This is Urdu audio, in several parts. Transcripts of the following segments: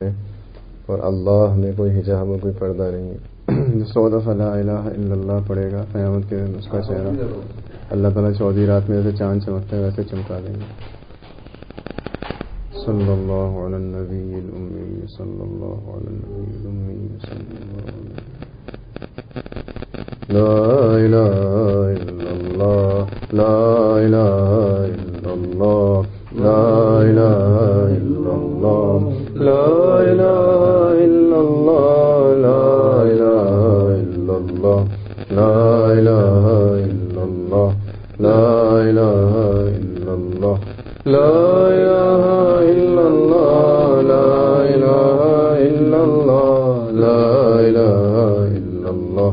اور اللہ میں کوئی حجاب اور کوئی پردہ نہیں ہے۔ سو دفعہ لا الہ الا اللہ پڑے گا، قیامت کے دن اس کا چہرہ اللہ تعالیٰ چودھری رات میں جیسے چاند چمکتا ہے ویسے چمکا دیں گے۔ صلی اللہ علی النبی الامی، صلی اللہ علی النبی الامی، صلی اللہ علی لا الہ الا اللہ، لا الہ الا اللہ، لا الہ الا اللہ لا إله إلا لا إله إلا الله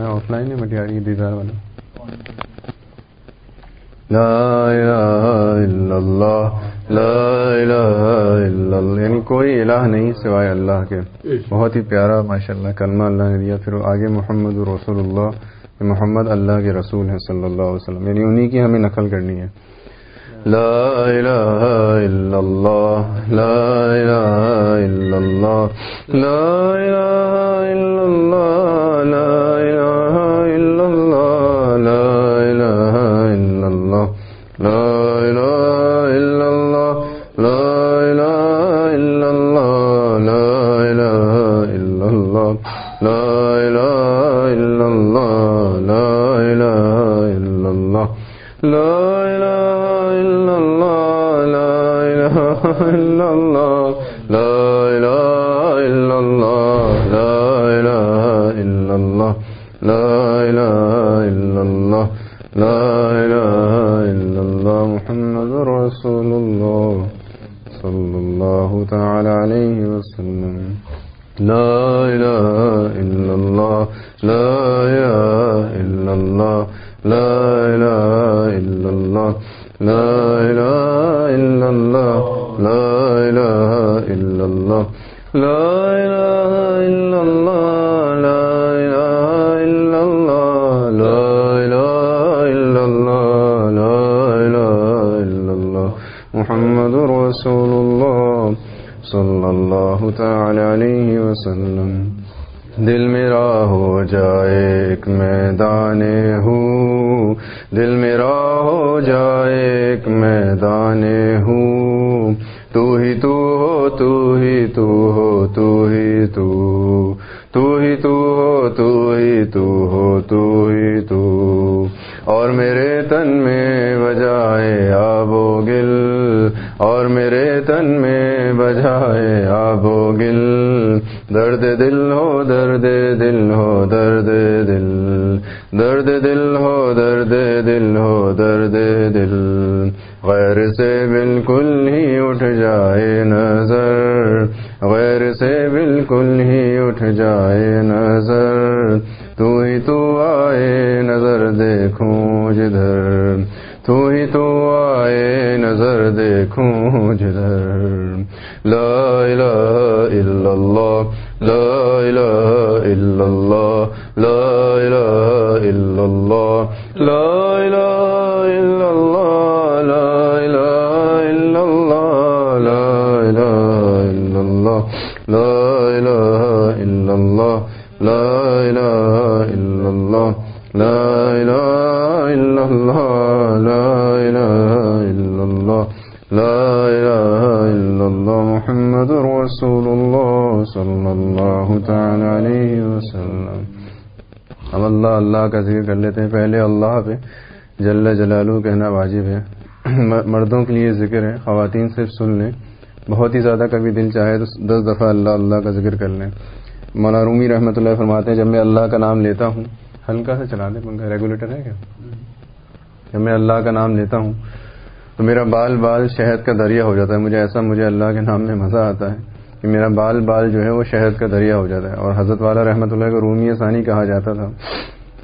ہے، آف لائن ہی بٹ یار یہ دیدار والا۔ لا الہ الا اللہ، لا الہ الا اللہ۔ یعنی کوئی الہ نہیں سوائے اللہ کے۔ بہت ہی پیارا ماشاء اللہ کلمہ اللہ نے دیا۔ پھر آگے محمد رسول اللہ محمد اللہ کے رسول ہیں صلی اللہ علیہ وسلم۔ یعنی انہی کی ہمیں نقل کرنی ہے۔ لا الہ الا اللہ، لا الہ الا اللہ، لا الہ 拉。کر لیتے ہیں۔ پہلے اللہ پہ جل جلالو کہنا واجب ہے۔ مردوں کے لیے ذکر ہے۔ خواتین صرف سن لیں۔ بہت ہی زیادہ کبھی دل چاہے تو دس دفعہ اللہ اللہ کا ذکر کر لیں۔ مولا رومی رحمۃ اللہ فرماتے ہیں، جب میں اللہ کا نام لیتا ہوں، ہلکا سے چلا دیں پنکھا ریگولیٹر ہے کیا؟ جب میں اللہ کا نام لیتا ہوں، تو میرا بال بال شہد کا دریا ہو جاتا ہے۔ مجھے ایسا، مجھے اللہ کے نام میں مزہ آتا ہے کہ میرا بال بال جو ہے وہ شہد کا دریا ہو جاتا ہے۔ اور حضرت والا رحمۃ اللہ کو رومی ثانی کہا جاتا تھا۔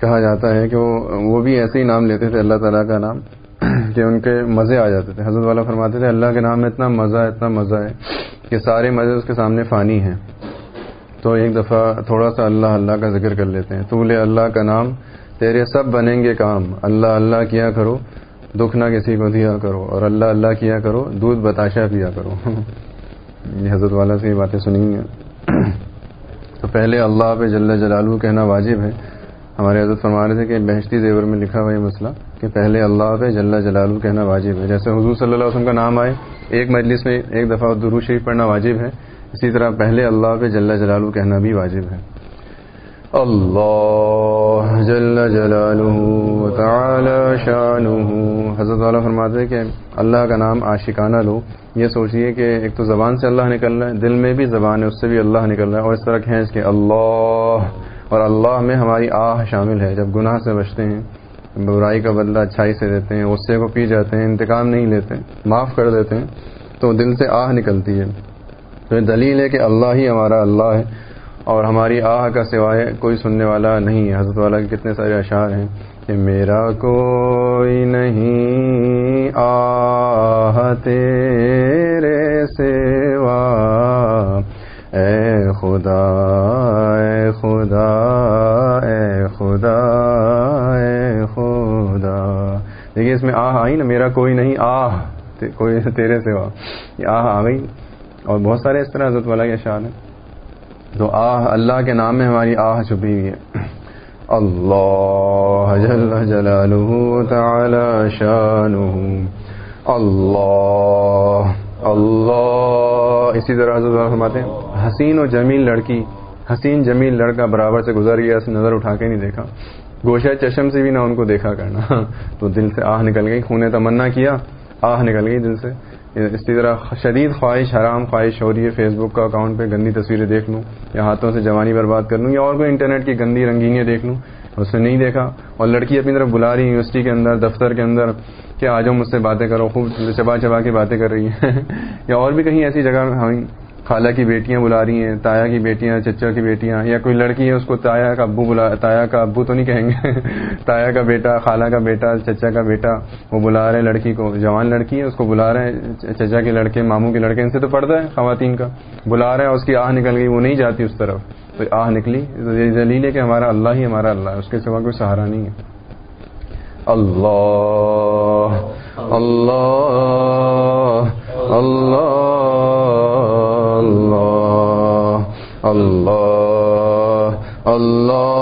کہا جاتا ہے کہ وہ بھی ایسے ہی نام لیتے تھے اللہ تعالیٰ کا نام، کہ ان کے مزے آ جاتے تھے۔ حضرت والا فرماتے تھے، اللہ کے نام میں اتنا مزہ ہے اتنا مزہ ہے کہ سارے مزے اس کے سامنے فانی ہیں۔ تو ایک دفعہ تھوڑا سا اللہ اللہ کا ذکر کر لیتے ہیں۔ تو لے اللہ کا نام، تیرے سب بنیں گے کام۔ اللہ اللہ کیا کرو، دکھ نہ کسی کو دیا کرو، اور اللہ اللہ کیا کرو، دودھ بتاشا پیا کرو۔ یہ حضرت والا سے یہ باتیں سنی ہیں۔ تو پہلے اللہ پہ جل جلالو کہنا واجب ہے۔ ہمارے حضرت فرما رہے تھے کہ بہشتی زیور میں لکھا ہوا یہ مسئلہ کہ پہلے اللہ پہ جل جلالو کہنا واجب ہے۔ جیسے حضور صلی اللہ علیہ وسلم کا نام آئے، ایک مجلس میں ایک دفعہ درو شریف پڑھنا واجب ہے۔ اسی طرح پہلے اللہ پہ جل جلالو کہنا بھی واجب ہے۔ اللہ جل جلالہ تعالی شانہ۔ حضرت والا فرماتے ہیں کہ اللہ کا نام عاشقانہ لو۔ یہ سوچئے کہ ایک تو زبان سے اللہ نکل رہا ہے، دل میں بھی زبان ہے، اس سے بھی اللہ نکل رہا ہے اور اس طرح کھینچ کے اللہ اور اللہ میں ہماری آہ شامل ہے۔ جب گناہ سے بچتے ہیں برائی کا بدلہ اچھائی سے دیتے ہیں، غصے کو پی جاتے ہیں، انتقام نہیں لیتے، معاف کر دیتے ہیں، تو دل سے آہ نکلتی ہے۔ تو یہ دلیل ہے کہ اللہ ہی ہمارا اللہ ہے اور ہماری آہ کا سوائے کوئی سننے والا نہیں ہے۔ حضرت والا کے کتنے سارے اشعار ہیں کہ میرا کوئی نہیں آہ اس میں آہ آئی نا، میرا کوئی نہیں، آہ کوئی تیرے سوا۔ یہ آہ آ گئی۔ اور بہت سارے اس طرح حضرت والا کے اشعار ہیں۔ تو آہ اللہ کے نام میں ہماری آہ چھپی ہوئی ہے۔ اللہ جل جلالہ تعالی شانہ۔ اللہ اللہ۔ اسی طرح حضرت فرماتے ہیں، حسین و جمیل لڑکی، حسین جمیل لڑکا برابر سے گزر گیا اسے نظر اٹھا کے نہیں دیکھا۔ گوشہ چشم سے بھی نہ ان کو دیکھا کرنا۔ تو دل سے آہ نکل گئی خونے تمنا کیا، آہ نکل گئی دل سے۔ اسی طرح شدید خواہش، حرام خواہش ہو رہی ہے۔ فیس بک کا اکاؤنٹ پہ گندی تصویریں دیکھ لوں یا ہاتھوں سے جوانی برباد کر لوں یا اور کوئی انٹرنیٹ کی گندی رنگینیاں دیکھ لوں۔ اس نے نہیں دیکھا۔ اور لڑکی اپنی طرف بلا رہی یونیورسٹی کے اندر، دفتر کے اندر، کہ آ جاؤ مجھ سے باتیں کرو، خوب چبا چبا کے باتیں کر رہی ہیں۔ یا اور بھی کہیں ایسی جگہ ہمیں خالہ کی بیٹیاں بلا رہی ہیں، تایا کی بیٹیاں، چچا کی بیٹیاں، یا کوئی لڑکی ہے اس کو تایا کا ابو بلا، تایا کا ابو تو نہیں کہیں گے؟ تایا کا بیٹا، خالہ کا بیٹا، چچا کا بیٹا، وہ بلا رہے ہیں لڑکی کو، جوان لڑکی ہے، اس کو بلا رہے ہیں چچا کے لڑکے، ماموں کے لڑکے، ان سے تو پڑتا ہے، خواتین کا۔ بلا رہے ہیں، اس کی آہ نکل گئی، وہ نہیں جاتی اس طرف۔ تو آہ نکلی دلیل ہے کہ ہمارا اللہ ہی ہمارا اللہ ہے، اس کے سوا کوئی سہارا نہیں ہے۔ اللہ اللہ۔ اللہ اللہ اللہ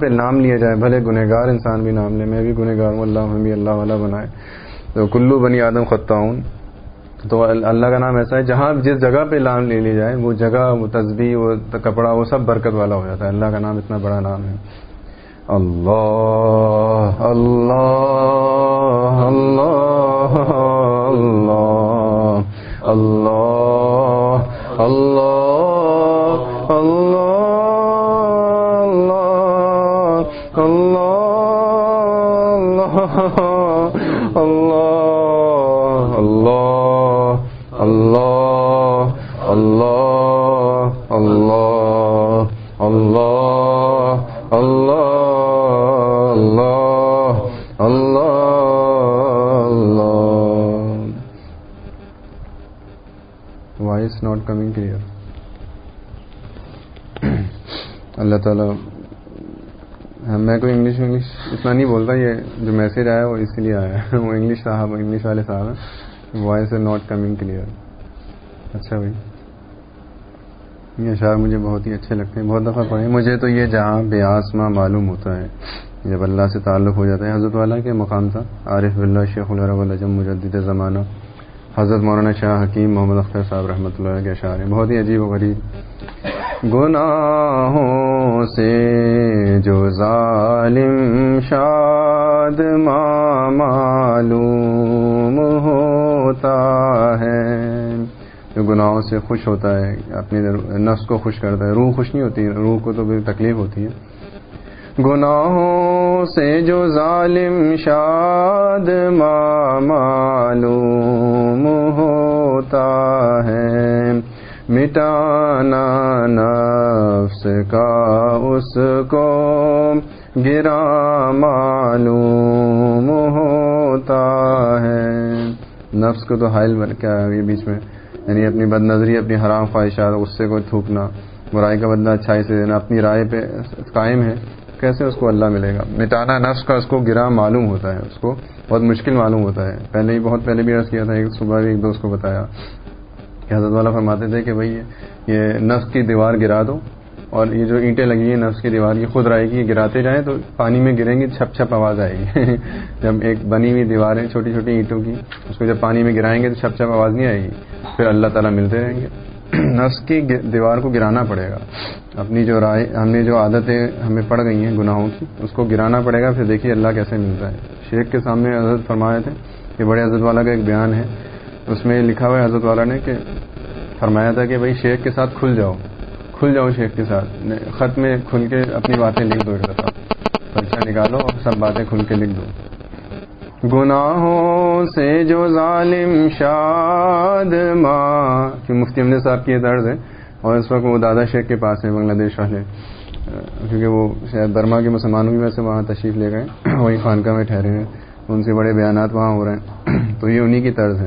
پہ نام لیا جائے، بھلے گنہگار انسان بھی نام لے، میں بھی گنہگار ہوں، اللہ ہمیں بھی اللہ والا بنائے۔ تو کلو بنی آدم خطاؤن۔ تو اللہ کا نام ایسا ہے، جہاں جس جگہ پہ نام لے لی جائے، وہ جگہ، وہ تصبیح وہ کپڑا، وہ سب برکت والا ہو جاتا ہے۔ اللہ کا نام اتنا بڑا نام ہے۔ اللہ اللہ۔ وہ انگلش صاحب، انگلش والے صاحب ہیں۔ وائس ہے ناٹ کمنگ کلیئر اچھا بھائی۔ یہ اشعار مجھے بہت ہی اچھے لگتے ہیں۔ بہت دفعہ پڑھے۔ مجھے تو یہ جہاں بے آسماں معلوم ہوتا ہے، جب اللہ سے تعلق ہو جاتا ہے۔ حضرت والا کے مقام تھا۔ عارف اللہ شیخ الرب الجم مجدد زمانہ۔ حضرت مولانا شاہ حکیم محمد اختر صاحب رحمۃ اللہ کے اشعار ہیں۔ بہت ہی عجیب و غریب گناہوں سے جو ظالم شاد معلوم ہوتا ہے۔ جو گناہوں سے خوش ہوتا ہے اپنی نفس کو خوش کرتا ہے۔ روح خوش نہیں ہوتی، روح کو تو بھی تکلیف ہوتی ہے۔ گناہوں سے جو ظالم شاد معلوم ہوتا ہے۔ مٹانا نفس کا اس کو گرا معلوم ہوتا ہے۔ نفس کو تو حائل بن کے آگے بیچ میں۔ یعنی اپنی بد نظری اپنی حرام خواہشات غصے کو تھوکنا برائی کا بدلہ اچھائی سے دینا، اپنی رائے پہ قائم ہے۔ کیسے اس کو اللہ ملے گا؟ مٹانا نفس کا اس کو گرا معلوم ہوتا ہے، اس کو بہت مشکل معلوم ہوتا ہے۔ پہلے ہی، بہت پہلے بھی عرض کیا تھا، ایک صبح بھی ایک دوست کو بتایا۔ کہ حضرت والا فرماتے تھے کہ بھائی یہ نفس کی دیوار گرا دو اور یہ جو اینٹیں لگی ہیں نفس کی دیوار کی خود رائے گی گراتے جائیں تو پانی میں گریں گی، چھپ چھپ آواز آئے گی۔ جب ایک بنی ہوئی دیواریں چھوٹی چھوٹی اینٹوں کی، اس کو جب پانی میں گرائیں گے تو چھپ چھپ آواز نہیں آئے گی۔ پھر اللہ تعالیٰ ملتے رہیں گے۔ نفس کی دیوار کو گرانا پڑے گا۔ اپنی جو رائے، ہم نے جو عادتیں ہمیں پڑ گئی ہیں گناہوں کی، اس کو گرانا پڑے گا۔ پھر دیکھیے اللہ کیسے ملتا ہے۔ شیخ کے سامنے حضرت فرمائے تھے کہ بڑے حضرت والا کا ایک بیان ہے۔ اس میں لکھا ہوا ہے، حضرت والا نے کہ فرمایا تھا کہ بھائی شیخ کے ساتھ کھل جاؤ کھل جاؤ شیخ کے ساتھ خط میں کھل کے اپنی باتیں لکھ دو ایک دفعہ، پرچہ نکالو اور سب باتیں کھل کے لکھ دو۔ گناہوں سے جو ظالم شاد ماں مفتی امن صاحب کی یہ طرز ہے، اور اس وقت وہ دادا شیخ کے پاس ہے بنگلہ دیش والے کیونکہ وہ شاید برما کے مسلمانوں کی وجہ سے وہاں تشریف لے گئے وہی خانقاہ میں ٹھہرے ہیں، ان سے بڑے بیانات وہاں ہو رہے ہیں۔ تو یہ انہی کی طرز ہے۔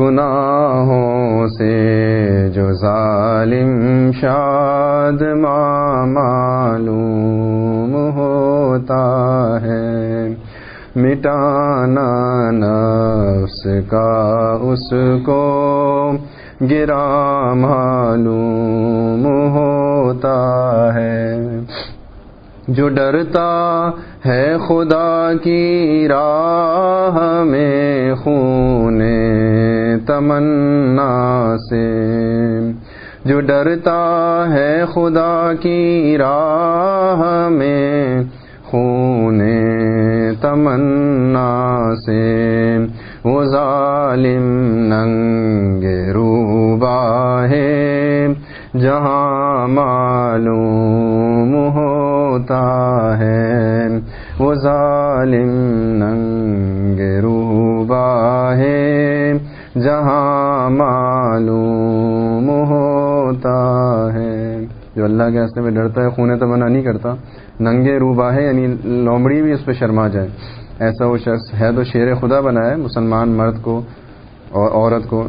گناہوں سے جو ظالم شاد معلوم ہوتا ہے۔ مٹانا نفس کا اس کو گرا معلوم ہوتا ہے۔ جو ڈرتا ہے خدا کی راہ میں خون تمنا سے۔ جو ڈرتا ہے خدا کی راہ میں خون تمنا سے۔ وہ ظالم ننگ روبا ہے۔ جہاں معلوم ہوتا ہے، وہ ظالم ننگ روبا ہے۔ جہاں معلوم ہوتا ہے۔ جو اللہ کے راستے میں ڈرتا ہے، خون تمنا نہیں کرتا۔ ننگے روبا ہے یعنی لومڑی بھی اس پہ شرما جائے۔ ایسا وہ شخص ہے تو شیر خدا بنا ہے، مسلمان مرد کو اور عورت کو۔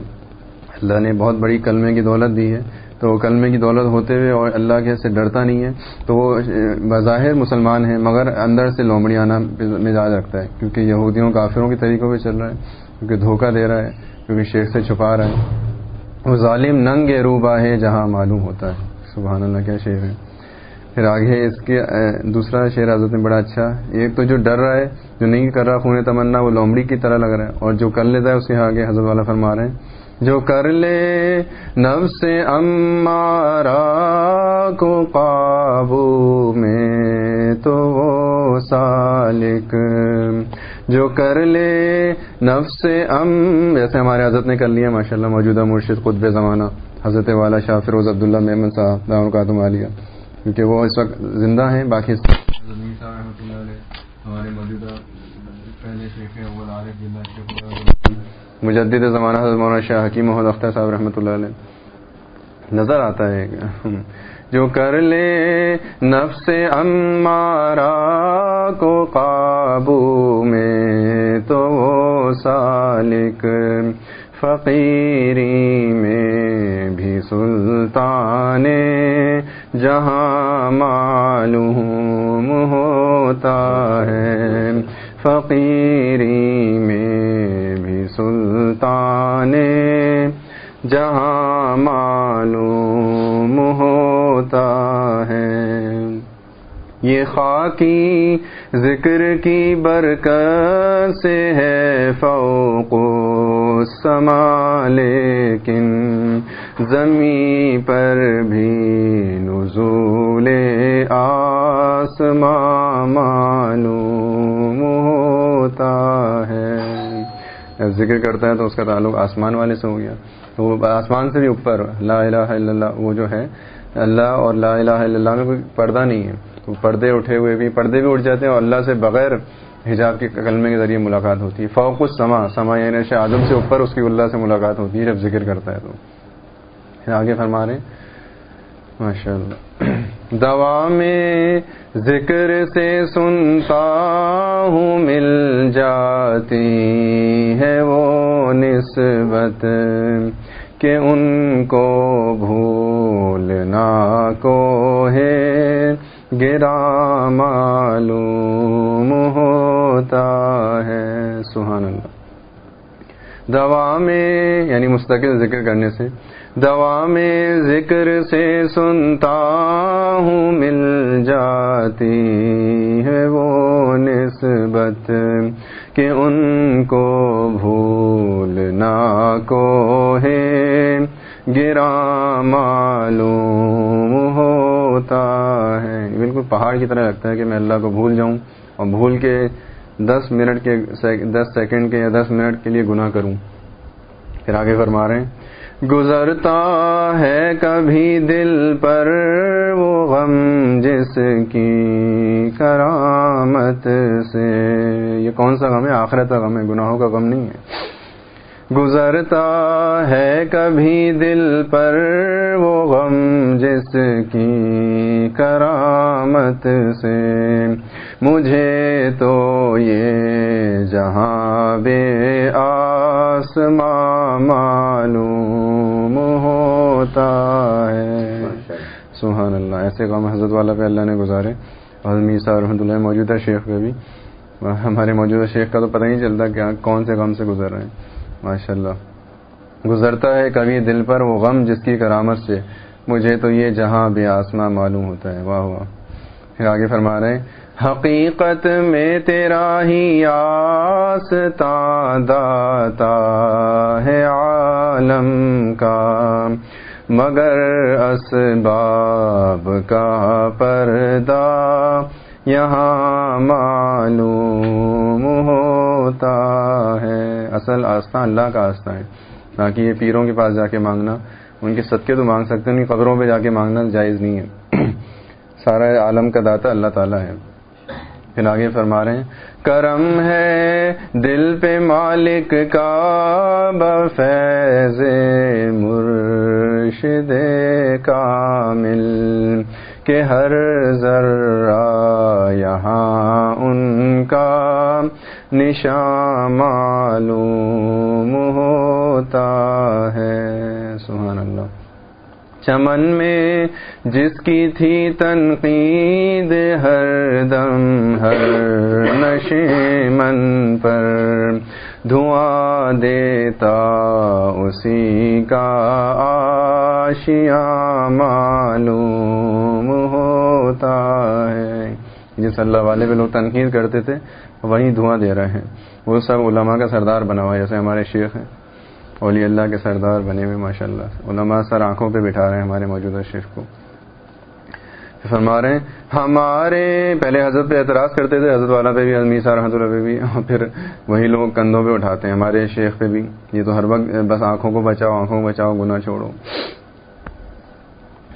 اللہ نے بہت بڑی کلمے کی دولت دی ہے۔ تو کلمے کی دولت ہوتے ہوئے اور اللہ کے سے ڈرتا نہیں ہے، تو وہ بظاہر مسلمان ہے مگر اندر سے لومڑی آنا مزاج رکھتا ہے، کیونکہ یہودیوں، کافروں کے طریقوں پہ چل رہا ہے، کیونکہ دھوکہ دے رہا ہے، کیونکہ شیخ سے چھپا رہا ہے۔ وہ ظالم ننگ روبا ہے جہاں معلوم ہوتا ہے۔ سبحان اللہ، کیا شعر ہے۔ پھر آگے اس کے دوسرا شعر حضرت نے بڑا اچھا۔ ایک تو جو ڈر رہا ہے، جو نہیں کر رہا، خون تمنا، وہ لومڑی کی طرح لگ رہا ہے، اور جو کر لیتا ہے اس کے آگے حضرت والا فرما رہے ہیں۔ جو کر لے نب سے امارا کو قابو میں تو وہ سالک۔ جو کر لے نب سے ام، جیسے ہمارے حضرت نے کر لیا ماشاء اللہ موجودہ مرشد قطب زمانہ، حضرت والا شاہ فروز عبداللہ محمد صاحب دار کا تم عالیہ کیونکہ وہ اس وقت زندہ ہیں، باقی ہمارے موجودہ پہلے شیخ مجدد زمانہ حضرت مولانا شاہ حکیم محمد اختر صاحب رحمۃ اللہ علیہ۔ نظر آتا ہے۔ جو کر لے نفس امارا کو قابو میں تو وہ سالک فقیری میں بھی سلطان جہاں معلوم ہوتا ہے۔ فقیری میں جہاں معلوم ہوتا ہے۔ یہ خاکی ذکر کی برکت سے ہے فوق سما لیکن زمیں پر بھی نزول آسماں معلوم ہوتا ہے۔ ذکر کرتا ہے تو اس کا تعلق آسمان والے سے ہو گیا۔ تو وہ آسمان سے بھی اوپر، لا الہ الا اللہ، وہ جو ہے، اللہ اور لا الہ الا اللہ میں کوئی پردہ نہیں ہے۔ تو پردے اٹھے ہوئے بھی، پردے بھی اٹھ جاتے ہیں اور اللہ سے بغیر حجاب کے کلمے کے ذریعے ملاقات ہوتی ہے۔ فوق السما سما یعنی شاہ آدم سے اوپر اس کی اللہ سے ملاقات ہوتی ہے جب ذکر کرتا ہے تو۔ آگے فرما رہے ماشاء اللہ دوا میں ذکر سے سنتا ہوں مل جاتی ہے وہ نسبت کہ ان کو بھولنا کو ہے۔ گرا معلوم ہوتا ہے۔ سبحان اللہ۔ دوا میں یعنی مستقل ذکر کرنے سے دوا میں ذکر سے سنتا ہوں، مل جاتی ہے وہ نسبت کہ ان کو بھولنا کو ہے گرا معلوم ہوتا ہے۔ بالکل پہاڑ کی طرح لگتا ہے کہ میں اللہ کو بھول جاؤں اور بھول کے دس منٹ کے دس سیکنڈ کے یا دس منٹ کے لیے گناہ کروں۔ پھر آگے فرما رہے ہیں گزرتا ہے کبھی دل پر وہ غم جس کی کرامت سے۔ یہ کون سا غم ہے؟ آخرت کا غم ہے، گناہوں کا غم نہیں ہے۔ گزرتا ہے کبھی دل پر وہ غم جس کی کرامت سے۔ مجھے تو یہ جہاں بے آسماں معلوم ہوتا ہے۔ سبحان اللہ ایسے غم حضرت والا پہ اللہ نے گزارے۔ اور میسا رحمۃ اللہ موجودہ شیخ پہ بھی۔ ہمارے موجودہ شیخ کا تو پتہ نہیں چلتا کہ کون سے غم سے گزر رہے ہیں۔ ماشاء اللہ گزرتا ہے کبھی دل پر وہ غم جس کی کرامت سے۔ مجھے تو یہ جہاں بے آسماں معلوم ہوتا ہے۔ واہ واہ۔ پھر آگے فرما رہے حقیقت میں تیرا ہی آستا داتا ہے عالم کا، مگر اسباب کا پردہ یہاں معلوم ہوتا ہے۔ اصل آستہ اللہ کا آستہ ہے۔ باقی یہ پیروں کے پاس جا کے مانگنا، ان کے صدقے تو مانگ سکتے ہیں، ان کی قبروں پہ جا کے مانگنا جائز نہیں ہے۔ سارا عالم کا داتا اللہ تعالیٰ ہے۔ پھر آگے فرما رہے ہیں، کرم ہے دل پہ مالک کا، بفیض مرشد کامل، کہ ہر ذرہ یہاں ان کا نشان معلوم ہوتا ہے۔ سبحان اللہ۔ چمن میں، جس کی تھی تنقید ہر دم، ہر نشے من پر۔ دھواں دیتا اسی کا آشیاں معلوم ہوتا ہے۔ جس اللہ والے پہ لوگ تنقید کرتے تھے، وہی دھواں دے رہے ہیں۔ وہ سب علماء کا سردار بنا ہوا جیسے ہمارے شیخ ہیں۔ اولی اللہ کے سردار بنے ہوئے ماشاء اللہ علماء سر آنکھوں پہ بٹھا رہے ہیں ہمارے موجودہ شیخ کو۔ فرما رہے ہیں، ہمارے، پہلے حضرت پہ اعتراض کرتے تھے، حضرت والا پہ بھی اللہ پہ بھی، اور پھر وہی لوگ کندھوں پہ اٹھاتے ہیں، ہمارے شیخ پہ بھی۔ یہ تو ہر وقت بس آنکھوں کو بچاؤ، آنکھوں کو بچاؤ، گناہ چھوڑو۔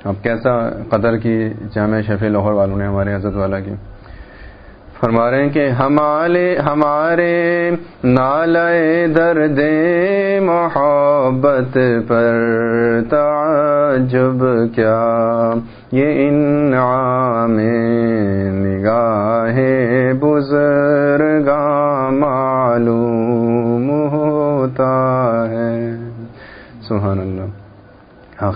اب کیسا قدر کی جامع شیف لاہور والوں نے ہمارے حضرت والا کی؟ فرما رہے ہیں کہ ہمارے ہمارے نالے درد محبت پر تعجب کیا، یہ انعام نگاہ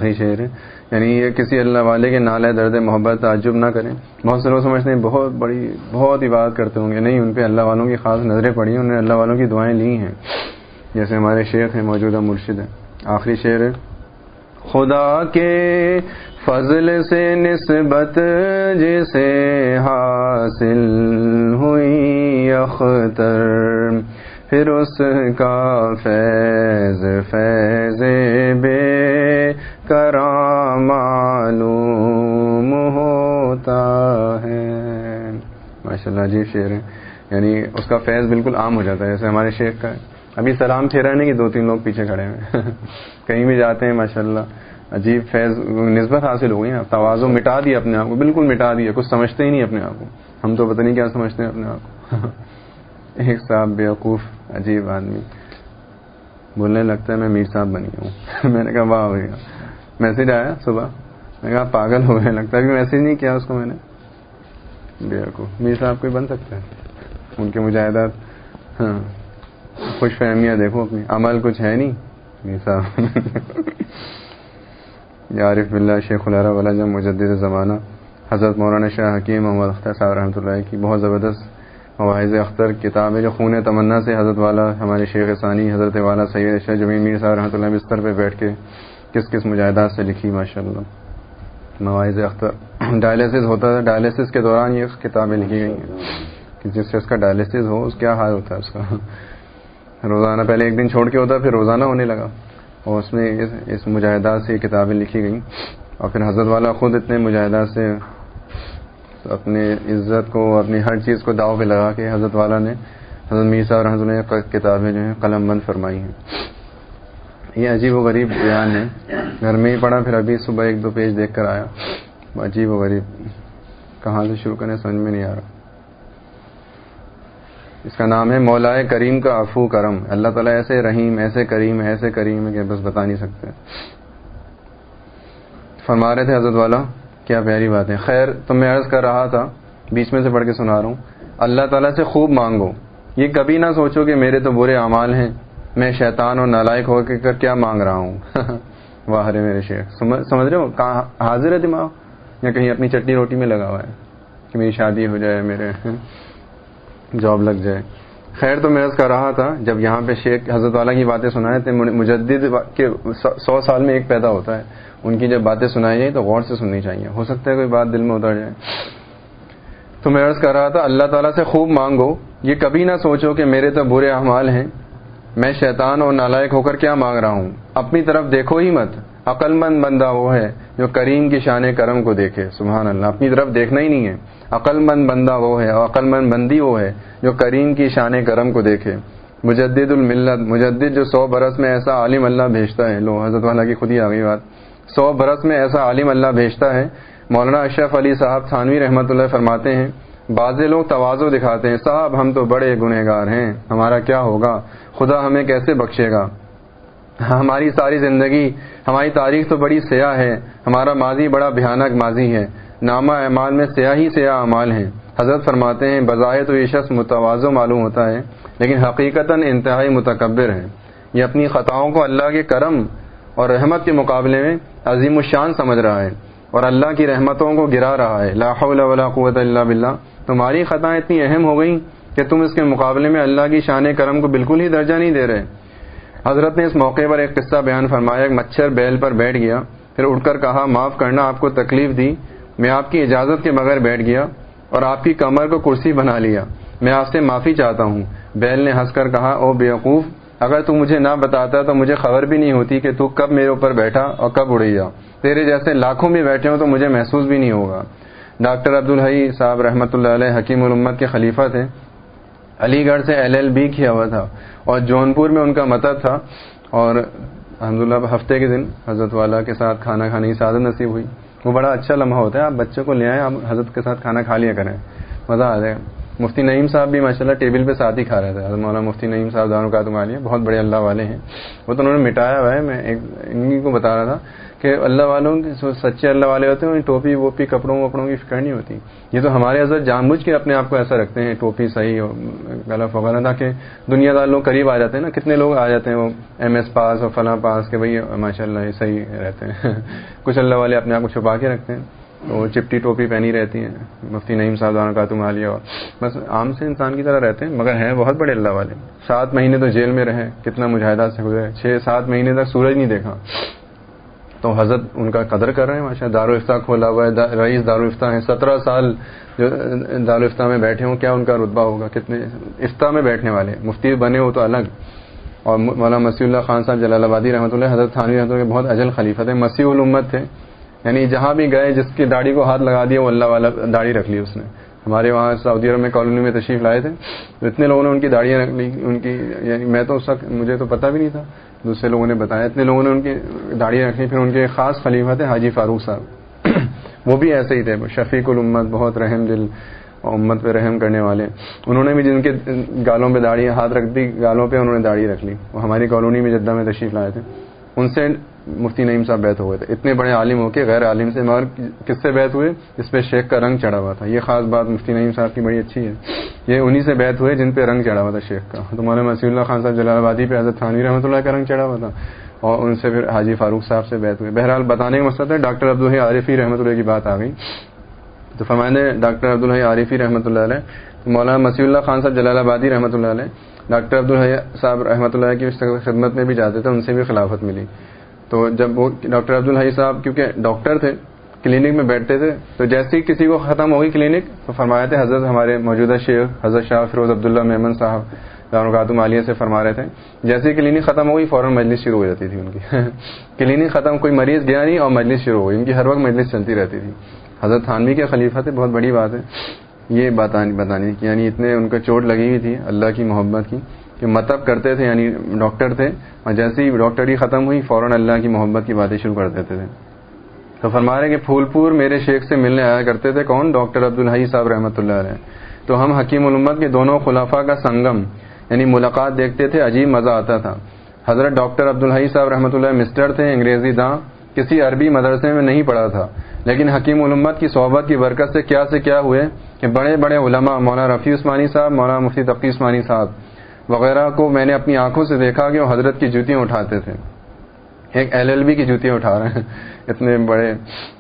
آخری شعر ہے۔ یعنی یہ کسی اللہ والے کے نالے درد محبت تعجب نہ کریں۔ بہت سے لوگ سمجھتے ہیں بہت بڑی، بہت عبادت کرتے ہوں گے۔ نہیں، ان پہ اللہ والوں کی خاص نظریں پڑی ہیں، انہوں نے اللہ والوں کی دعائیں لی ہیں۔ جیسے ہمارے شیخ ہیں، موجودہ مرشد ہیں۔ آخری شعر ہے۔ خدا کے فضل سے نسبت جسے حاصل ہوئی اختر، پھر اس کا فیض فیض بے کرام معلوم ہوتا ہے ماشاء اللہ عجیب شعر ہے۔ یعنی اس کا فیض بالکل عام ہو جاتا ہے، جیسے ہمارے شیخ کا۔ ہے ابھی سلام پھیرا نہیں کہ دو تین لوگ پیچھے کھڑے ہیں۔ کہیں بھی جاتے ہیں ماشاء اللہ عجیب فیض، نسبت حاصل ہو گئی نا توازو مٹا دیا اپنے آپ کو، بالکل مٹا دیا کچھ سمجھتے ہی نہیں اپنے آپ کو۔ ہم تو پتہ نہیں کیا سمجھتے ہیں اپنے آپ کو۔ ایک صاحب بیوقوف، عجیب آدمی۔ بولنے لگتا ہے، میں میر صاحب بنی ہوں۔ میں نے کہا، واہ ہو گیا میسج آیا صبح؟ میں کہا، پاگل ہو گئے، لگتا ہے کہ میسج نہیں کیا اس کو میں نے۔ بیوقوف۔ میر صاحب کوئی بن سکتا ہے؟ ان کے مجاہدات۔ ہاں۔ خوش فہمیاں دیکھو اپنی۔ عمل کچھ ہے نہیں، میر صاحب۔ عارف بلّہ شیخ الرا والا جب مجدد زمانہ۔ حضرت مولانا شاہ حکیم محمد اختر صاحب رحمۃ اللہ کی بہت زبردست مواحظ اختر، کتاب ہے جو خون تمنا سے حضرت والا، ہمارے شیخ ثانی، حضرت والا سید شاہ جمین میر صاحب رحمۃ اللہ بستر پہ بیٹھ کے۔ کس کس مجاہدات سے لکھی ماشاء اللہ مواحظ اختر ڈائلسس ہوتا ہے ڈائلسس کے دوران یہ کتابیں لکھی گئی ہیں کہ جس سے اس کا ڈائلسس ہو، اس کیا حال ہوتا ہے اس کا۔ روزانہ پہلے ایک دن چھوڑ کے ہوتا، پھر روزانہ ہونے لگا۔ اور اس میں اس مجاہدات سے کتابیں لکھی گئیں۔ اور پھر حضرت والا خود اتنے مجاہدات سے اپنے عزت کو، اپنی ہر چیز کو داؤ پہ لگا کے حضرت والا نے حضرت میر صاحب رحمۃ اللہ کتابیں جو ہیں قلم بند فرمائی ہیں۔ یہ عجیب و غریب بیان ہے۔ گھر میں ہی پڑھا، پھر ابھی صبح ایک دو پیج دیکھ کر آیا۔ عجیب و غریب۔ کہاں سے شروع کرنے سمجھ میں نہیں آ رہا۔ اس کا نام ہے مولا کریم کا افو کرم۔ اللہ تعالیٰ ایسے رحیم، ایسے کریم ایسے کریم ہے کہ بس بتا نہیں سکتے۔ فرما رہے تھے حضرت والا، کیا پیاری بات ہے۔ خیر تو میں عرض کر رہا تھا، بیچ میں سے پڑھ کے سنا رہا ہوں۔ اللہ تعالیٰ سے خوب مانگو۔ یہ کبھی نہ سوچو کہ میرے تو برے اعمال ہیں۔ میں شیطان اور نالائق ہو کے کر کیا مانگ رہا ہوں؟ واہ رے میرے شیخ، سمجھ رہے ہو؟ کہاں حاضر ہے دماغ؟ یا کہیں اپنی چٹنی روٹی میں لگا ہوا ہے کہ میری شادی ہو جائے، میرے جاب لگ جائے۔ خیر تو میں کر رہا تھا، جب یہاں پہ شیخ حضرت والا کی باتیں سنائے تھے مجدد کے سو سال میں ایک پیدا ہوتا ہے۔ ان کی جب باتیں سنائی جائیں تو غور سے سننی چاہیے۔ ہو سکتا ہے کوئی بات دل میں اتر جائے۔ تو میں عرض کر رہا تھا، اللہ تعالیٰ سے خوب مانگو۔ یہ کبھی نہ سوچو کہ میرے تو برے احمال ہیں۔ میں شیطان اور نالائق ہو کر کیا مانگ رہا ہوں؟ اپنی طرف دیکھو ہی مت۔ عقل مند بندہ وہ ہے جو کریم کی شان کرم کو دیکھے۔ سبحان اللہ، اپنی طرف دیکھنا ہی نہیں ہے۔ عقل مند بندہ وہ ہے اور عقل مند بندی وہ ہے جو کریم کی شان کرم کو دیکھے۔ مجدد الملت، مجدد جو سو برس میں ایسا عالم اللہ بھیجتا ہے۔ لو، حضرت والا کی خود ہی آ گئی بات۔ سو برس میں ایسا عالم اللہ بھیجتا ہے۔ مولانا اشرف علی صاحب تھانوی رحمۃ اللہ فرماتے ہیں بعض لوگ توازو دکھاتے ہیں، صاحب ہم تو بڑے گنہ گار ہیں، ہمارا کیا ہوگا؟ خدا ہمیں کیسے بخشے گا؟ ہماری ساری زندگی، ہماری تاریخ تو بڑی سیاہ ہے، ہمارا ماضی بڑا بھیانک ماضی ہے، نامہ اعمال میں سیاہ ہی سیاہ اعمال ہیں۔ حضرت فرماتے ہیں، بظاہر تو یہ شخص متوازو معلوم ہوتا ہے، لیکن حقیقتا انتہائی متکبر ہے۔ یہ اپنی خطاؤں کو اللہ کے کرم اور رحمت کے مقابلے میں عظیم الشان سمجھ رہا ہے اور اللہ کی رحمتوں کو گرا رہا ہے۔ لا حول ولا قوت الا باللہ۔ تمہاری خطائیں اتنی اہم ہو گئیں کہ تم اس کے مقابلے میں اللہ کی شان کرم کو بالکل ہی درجہ نہیں دے رہے۔ حضرت نے اس موقع پر ایک قصہ بیان فرمایا، ایک مچھر بیل پر بیٹھ گیا، پھر اٹھ کر کہا، معاف کرنا، آپ کو تکلیف دی، میں آپ کی اجازت کے بغیر بیٹھ گیا اور آپ کی کمر کو کرسی بنا لیا۔ میں آپ سے معافی چاہتا ہوں۔ بیل نے ہنس کر کہا او بیوقوف، اگر تو مجھے نہ بتاتا تو مجھے خبر بھی نہیں ہوتی کہ تو کب میرے اوپر بیٹھا اور کب اڑ گیا تیرے جیسے لاکھوں بھی بیٹھے ہوں تو مجھے محسوس بھی نہیں ہوگا۔ ڈاکٹر عبدالحی صاحب رحمۃ اللہ علیہ حکیم الامت کے خلیفہ تھے۔ علی گڑھ سے ایل ایل بی کیا ہوا تھا اور جونپور میں ان کا متا تھا اور الحمد للہ ہفتے کے دن حضرت والا کے ساتھ کھانا کھانے کی سعادت نصیب ہوئی۔ وہ بڑا اچھا لمحہ ہوتا ہے، آپ بچوں کو لے آئیں، آپ حضرت کے ساتھ کھانا کھا لیا کریں۔ مزہ آ جائے۔ گا مفتی نعیم صاحب بھی ماشاء اللہ ٹیبل پہ ساتھ ہی کھا رہے تھے۔ مولانا مفتی نعیم صاحب دانوں کا تم بہت بڑے اللہ والے ہیں۔ وہ تو انہوں نے مٹایا ہوا ہے۔ میں ایک انہیں کو بتا رہا تھا کہ اللہ والوں کے سچے اللہ والے ہوتے ہیں ٹوپی، ووپی، کپڑوں، وپڑوں کی فکر نہیں ہوتی۔ یہ تو ہمارے حضرت جان بوجھ کے اپنے آپ کو ایسا رکھتے ہیں، ٹوپی صحیح غلط وغیرہ تاکہ دنیا دار لوگ قریب آ جاتے ہیں نا۔ کتنے لوگ آ جاتے ہیں وہ ایم ایس پاس اور فلاں پاس کہ بھائی ماشاء اللہ یہ صحیح رہتے ہیں۔ کچھ اللہ والے اپنے آپ کو چھپا کے رکھتے ہیں۔ وہ چپٹی ٹوپی پہنی رہتی ہیں۔ مفتی نعیم صاحب کا تم عالیہ اور بس عام سے انسان کی طرح رہتے ہیں، مگر ہیں بہت بڑے اللہ والے۔ سات مہینے تو جیل میں رہے، کتنا مجاہدہ سے ہوئے چھ سات مہینے تک سورج نہیں دیکھا۔ تو حضرت ان کا قدر کر رہے ہیں، ماشاء دارالفتہ کھولا ہوا ہے۔ رئیس دارالفتہ ہیں، سترہ سال جو دارالفتہ میں بیٹھے ہوں، کیا ان کا رتبہ ہوگا؟ کتنے افتہ میں بیٹھنے والے، مفتی بنے ہو تو الگ۔ اور مولانا مسیح اللہ خان صاحب جلال آبادی رحمۃ اللہ، حضرت تھانوی رحمۃ اللہ بہت اجل خلیفہ تھے، مسیح الامت تھے۔ یعنی جہاں بھی گئے، جس کی داڑھی کو ہاتھ لگا دیا، وہ اللہ والا داڑھی رکھ لی اس نے۔ ہمارے وہاں سعودی عرب میں کالونی میں تشریف لائے تھے۔ تو اتنے لوگوں نے ان کی داڑیاں رکھ لی، ان کی یعنی میں تو اس وقت، مجھے تو پتہ بھی نہیں تھا۔ دوسرے لوگوں نے بتایا، اتنے لوگوں نے ان کی داڑیاں رکھ لی۔ پھر ان کے خاص خلیفہ تھے حاجی فاروق صاحب۔ وہ بھی ایسے ہی تھے۔ شفیق الامت، بہت رحم دل امت پہ رحم کرنے والے۔ انہوں نے بھی جن کے گالوں پہ داڑھی ہاتھ رکھ دی، گالوں پہ انہوں نے داڑھی رکھ لی۔ وہ ہماری کالونی میں جدہ میں تشریف لائے تھے۔ ان سے مفتی نعیم صاحب بیت ہوئے تھے۔ اتنے بڑے عالم ہو کے غیر عالم سے، مگر کس سے بیت ہوئے؟ اس پہ شیخ کا رنگ چڑھا ہوا تھا۔ یہ خاص بات مفتی نعیم صاحب کی بڑی اچھی ہے۔ یہ انہی سے بیت ہوئے جن پہ رنگ چڑھا ہوا تھا شیخ کا۔ تو مولانا مسیح اللہ خان صاحب جلال آبادی پہ حضرت تھانوی رحمۃ اللہ کا رنگ چڑھا ہوا تھا۔ اور ان سے پھر حاجی فاروق صاحب سے بیت ہوئے۔ بہرحال بتانے کا مقصد ہے، ڈاکٹر عبدالحی عارفی رحمۃ اللہ کی بات آ گئی۔ تو فرمائے ڈاکٹر عبدالحی عارفی رحمۃ اللہ علیہ مولانا مسیح اللہ خان صاحب جلال آبادی رحمۃ اللہ علیہ، ڈاکٹر عبدالحی صاحب رحمۃ اللہ کی خدمت میں بھی جاتے تھے، ان سے بھی خلافت ملی۔ تو جب وہ ڈاکٹر عبدالحی صاحب، کیونکہ ڈاکٹر تھے، کلینک میں بیٹھتے تھے، تو جیسے ہی کسی کو ختم ہوگی کلینک، تو فرمایا تھے، حضرت ہمارے موجودہ شیخ، حضرت شاہ فیروز عبداللہ میمن صاحب دارالقاتم عالیہ سے فرما رہے تھے، جیسے ہی کلینک ختم ہو گئی فوراً مجلس شروع ہو جاتی تھی ان کی۔ کلینک ختم، کوئی مریض گیا نہیں اور مجلس شروع ہو گئی ان کی ہر وقت مجلس چلتی رہتی تھی۔ حضرت تھانوی کے خلیفہ تھے، بہت بڑی بات ہے۔ یہ بتانی کی یعنی اتنے ان کو چوٹ لگی ہوئی تھی، اللہ کی محبت کی۔ کہ مطلب کرتے تھے یعنی ڈاکٹر تھے، اور جیسے ہی ڈاکٹری ختم ہوئی، فوراً اللہ کی محبت کی باتیں شروع کر دیتے تھے۔ تو فرما رہے کہ پھول پور میرے شیخ سے ملنے آیا کرتے تھے کون؟ ڈاکٹر عبدالحی صاحب رحمۃ اللہ علیہ۔ تو ہم حکیم الامت کے دونوں خلافہ کا سنگم یعنی ملاقات دیکھتے تھے، عجیب مزہ آتا تھا۔ حضرت ڈاکٹر عبدالحی صاحب رحمۃ اللہ مسٹر تھے، انگریزی داں، کسی عربی مدرسے میں نہیں پڑھا تھا۔ لیکن حکیم علمت کی صحبت کی برکت سے کیا سے کیا ہوئے کہ بڑے بڑے علماء، مولانا رفیع عثمانی صاحب، مولانا مفتی تقی عثمانی صاحب وغیرہ کو میں نے اپنی آنکھوں سے دیکھا کہ وہ حضرت کی جوتیاں اٹھاتے تھے۔ ایک ایل ایل بی کی جوتیاں اٹھا رہے ہیں۔ اتنے بڑے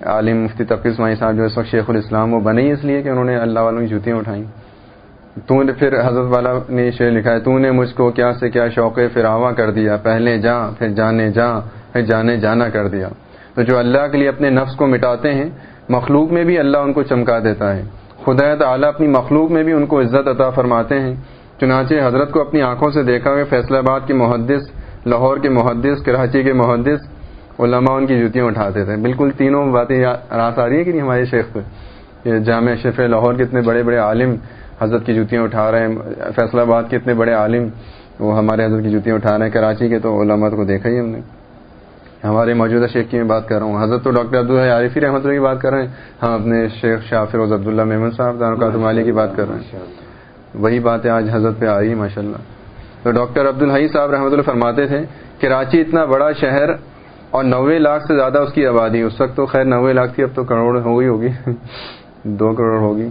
عالم مفتی تقی عثمانی صاحب جو اس وقت شیخ الاسلام وہ بنے ہی اس لیے کہ انہوں نے اللہ والوں کی جوتیاں اٹھائیں۔ تو نے پھر حضرت والا نے شعر لکھا ہے، تو نے مجھ کو کیا سے کیا شوق فراواں کر دیا، پہلے جا، پھر جانے جا، پھر جانے جانا کر دیا۔ تو جو اللہ کے لیے اپنے نفس کو مٹاتے ہیں، مخلوق میں بھی اللہ ان کو چمکا دیتا ہے۔ خدا تعالیٰ اپنی مخلوق میں بھی ان کو عزت عطا فرماتے ہیں۔ چنانچہ حضرت کو اپنی آنکھوں سے دیکھا کہ فیصلہ آباد کے محدث، لاہور کے محدث، کراچی کے محدث علماء ان کی جوتیاں اٹھاتے تھے۔ بالکل تینوں باتیں راس آ رہی ہیں کہ نہیں ہمارے شیخ پہ جامع شف لاہور کے اتنے بڑے بڑے عالم حضرت کی جوتیاں اٹھا رہے ہیں فیصلہ آباد کے اتنے بڑے عالم وہ ہمارے حضرت کی جوتیاں اٹھا رہے ہیں، کراچی کے تو علماء کو دیکھا ہی ہم نے۔ ہمارے موجودہ شیخ کی میں بات کر رہا ہوں۔ حضرت تو ڈاکٹر عبداللہ عارفی رحمۃ اللہ کی بات کر رہے ہیں۔ ہم اپنے شیخ شاہ فیروز عبداللہ محمد صاحب دارکاتم علی کی بات کر رہے ہیں۔ وہی باتیں آج حضرت پہ آ رہی ماشاء اللہ تو ڈاکٹر عبدالحی صاحب رحمۃ اللہ فرماتے تھے کراچی اتنا بڑا شہر اور نوے لاکھ سے زیادہ اس کی آبادی اس وقت تو خیر نوے لاکھ تھی، اب تو کروڑ ہو گئی ہوگی۔ دو کروڑ ہوگی۔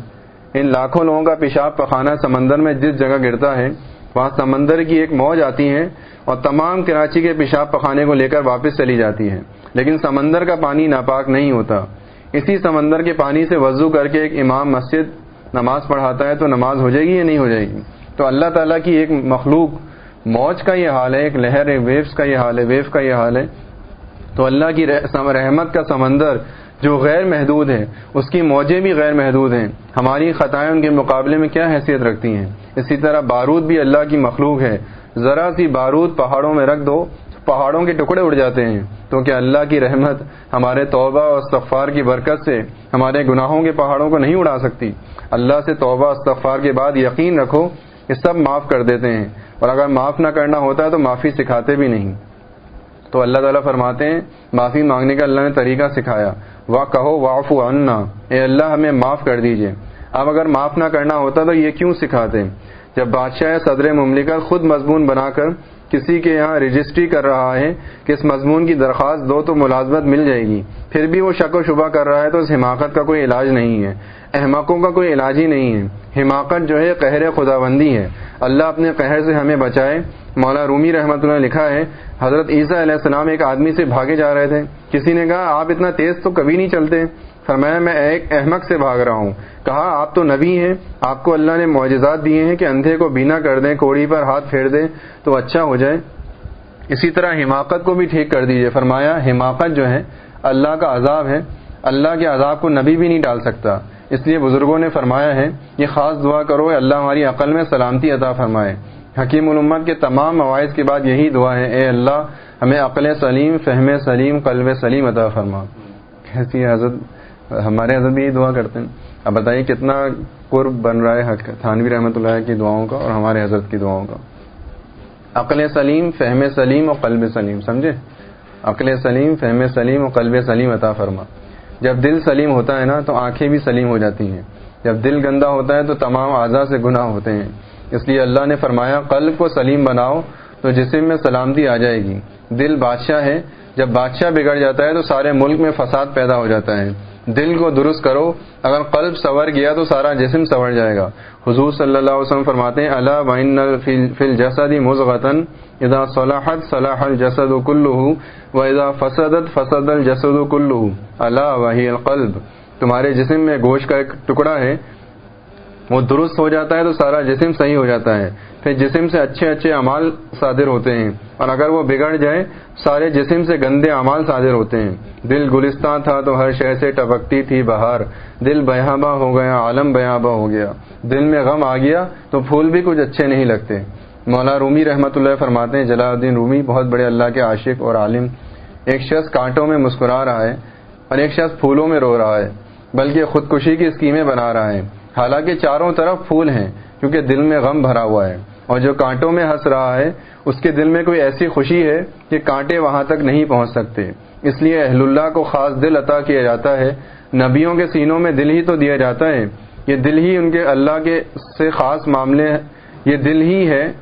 ان لاکھوں لوگوں کا پیشاب پخانہ سمندر میں جس جگہ گرتا ہے، وہاں سمندر کی ایک موج آتی ہے اور تمام کراچی کے پیشاب پخانے کو لے کر واپس چلی جاتی ہے۔ لیکن سمندر کا پانی ناپاک نہیں ہوتا۔ اسی سمندر کے پانی سے وضو کر کے ایک امام مسجد نماز پڑھاتا ہے تو نماز ہو جائے گی یا نہیں ہو جائے گی؟ تو اللہ تعالیٰ کی ایک مخلوق، موج کا یہ حال ہے، ایک لہر ہے ویوز کا یہ حال ہے ویو کا یہ حال ہے۔ تو اللہ کی رحمت کا سمندر جو غیر محدود ہے، اس کی موجیں بھی غیر محدود ہیں۔ ہماری خطائیں ان کے مقابلے میں کیا حیثیت رکھتی ہیں؟ اسی طرح بارود بھی اللہ کی مخلوق ہے۔ ذرا سی بارود پہاڑوں میں رکھ دو۔ پہاڑوں کے ٹکڑے اڑ جاتے ہیں۔ تو کیا اللہ کی رحمت ہمارے توبہ اور استغفار کی برکت سے ہمارے گناہوں کے پہاڑوں کو نہیں اڑا سکتی۔ اللہ سے توبہ استغفار کے بعد یقین رکھو یہ سب معاف کر دیتے ہیں۔ اور اگر معاف نہ کرنا ہوتا ہے تو معافی سکھاتے بھی نہیں۔ تو اللہ تعالیٰ فرماتے ہیں، معافی مانگنے کا اللہ نے طریقہ سکھایا۔ واہ کہو واف عنا۔ اے اللہ، ہمیں معاف کر دیجیے۔ اب اگر معاف نہ کرنا ہوتا تو یہ کیوں سکھاتے؟ جب بادشاہ صدر مملکت خود مضمون بنا کر کسی کے یہاں رجسٹری کر رہا ہے کہ اس مضمون کی درخواست دو تو ملازمت مل جائے گی، پھر بھی وہ شک و شبہ کر رہا ہے تو اس حماقت کا کوئی علاج نہیں ہے احمقوں کا کوئی علاج ہی نہیں ہے۔ حماقت جو ہے قہر خدا بندی ہے۔ اللہ اپنے قہر سے ہمیں بچائے۔ مولا رومی رحمۃ اللہ لکھا ہے، حضرت عیسیٰ علیہ السلام ایک آدمی سے بھاگے جا رہے تھے۔ کسی نے کہا، آپ اتنا تیز تو کبھی نہیں چلتے۔ فرمایا میں ایک احمق سے بھاگ رہا ہوں۔ کہا، آپ تو نبی ہیں، آپ کو اللہ نے معجزات دیے ہیں کہ اندھے کو بینا کر دیں، کوڑی پر ہاتھ پھیر دیں تو اچھا ہو جائے۔ اسی طرح حماقت کو بھی ٹھیک کر دیجیے فرمایا، حماقت جو ہے، اللہ کا عذاب ہے۔ اللہ کے عذاب کو نبی بھی نہیں ڈال سکتا۔ اس لیے بزرگوں نے فرمایا ہے، یہ خاص دعا کرو اللہ ہماری عقل میں سلامتی عطا فرمائے۔ حکیم الامت کے تمام مواعث کے بعد یہی دعا ہے، اے اللہ، ہمیں عقل سلیم، فہم سلیم، قلب سلیم عطا فرما۔ کیسی حضرت ہمارے حضرت بھی یہی دعا کرتے ہیں۔ اب بتائیے کتنا قرب بن رہا ہے حق تھانوی رحمۃ اللہ کی دعاؤں کا اور ہمارے حضرت کی دعاؤں کا۔ عقل سلیم، فہم سلیم اور قلب سلیم، سمجھے؟ عقل سلیم، فہم سلیم اور قلب سلیم عطا فرما۔ جب دل سلیم ہوتا ہے نا تو آنکھیں بھی سلیم ہو جاتی ہیں۔ جب دل گندا ہوتا ہے تو تمام اعضاء سے گناہ ہوتے ہیں۔ اس لیے اللہ نے فرمایا، قلب کو سلیم بناؤ تو جسم میں سلامتی آ جائے گی۔ دل بادشاہ ہے۔ جب بادشاہ بگڑ جاتا ہے تو سارے ملک میں فساد پیدا ہو جاتا ہے۔ دل کو درست کرو، اگر قلب سور گیا تو سارا جسم سور جائے گا۔ حضور صلی اللہ علیہ وسلم فرماتے ہیں اللہ بین فل جسد مزغتن اذا صلاحت صلاح الجسد کلو و اذا فسدت فسد الجسد کلو اللہ وحی القلب۔ تمہارے جسم میں گوشت کا ایک ٹکڑا ہے وہ درست ہو جاتا ہے تو سارا جسم صحیح ہو جاتا ہے۔ پھر جسم سے اچھے اچھے اعمال صادر ہوتے ہیں۔ اور اگر وہ بگڑ جائے، سارے جسم سے گندے اعمال صادر ہوتے ہیں۔ دل گلستان تھا تو ہر شہر سے ٹپکتی تھی بہار۔ دل بیابا ہو گیا، عالم بیابا ہو گیا۔ دل میں غم آ گیا تو پھول بھی کچھ اچھے نہیں لگتے۔ مولا رومی رحمۃ اللہ فرماتے ہیں جلال الدین رومی بہت بڑے اللہ کے عاشق اور عالم۔ ایک شخص کانٹوں میں مسکرا رہا ہے اور ایک شخص پھولوں میں رو رہا ہے، بلکہ خودکشی کی اسکیمیں بنا رہا ہے۔ حالانکہ چاروں طرف پھول ہیں، کیونکہ دل میں غم بھرا ہوا ہے۔ اور جو کانٹوں میں ہنس رہا ہے، اس کے دل میں کوئی ایسی خوشی ہے کہ کانٹے وہاں تک نہیں پہنچ سکتے۔ اس لیے اہل اللہ کو خاص دل عطا کیا جاتا ہے۔ نبیوں کے سینوں میں دل ہی تو دیا جاتا ہے۔ یہ دل ہی ان کے اللہ کے سے خاص معاملے یہ دل ہی ہے،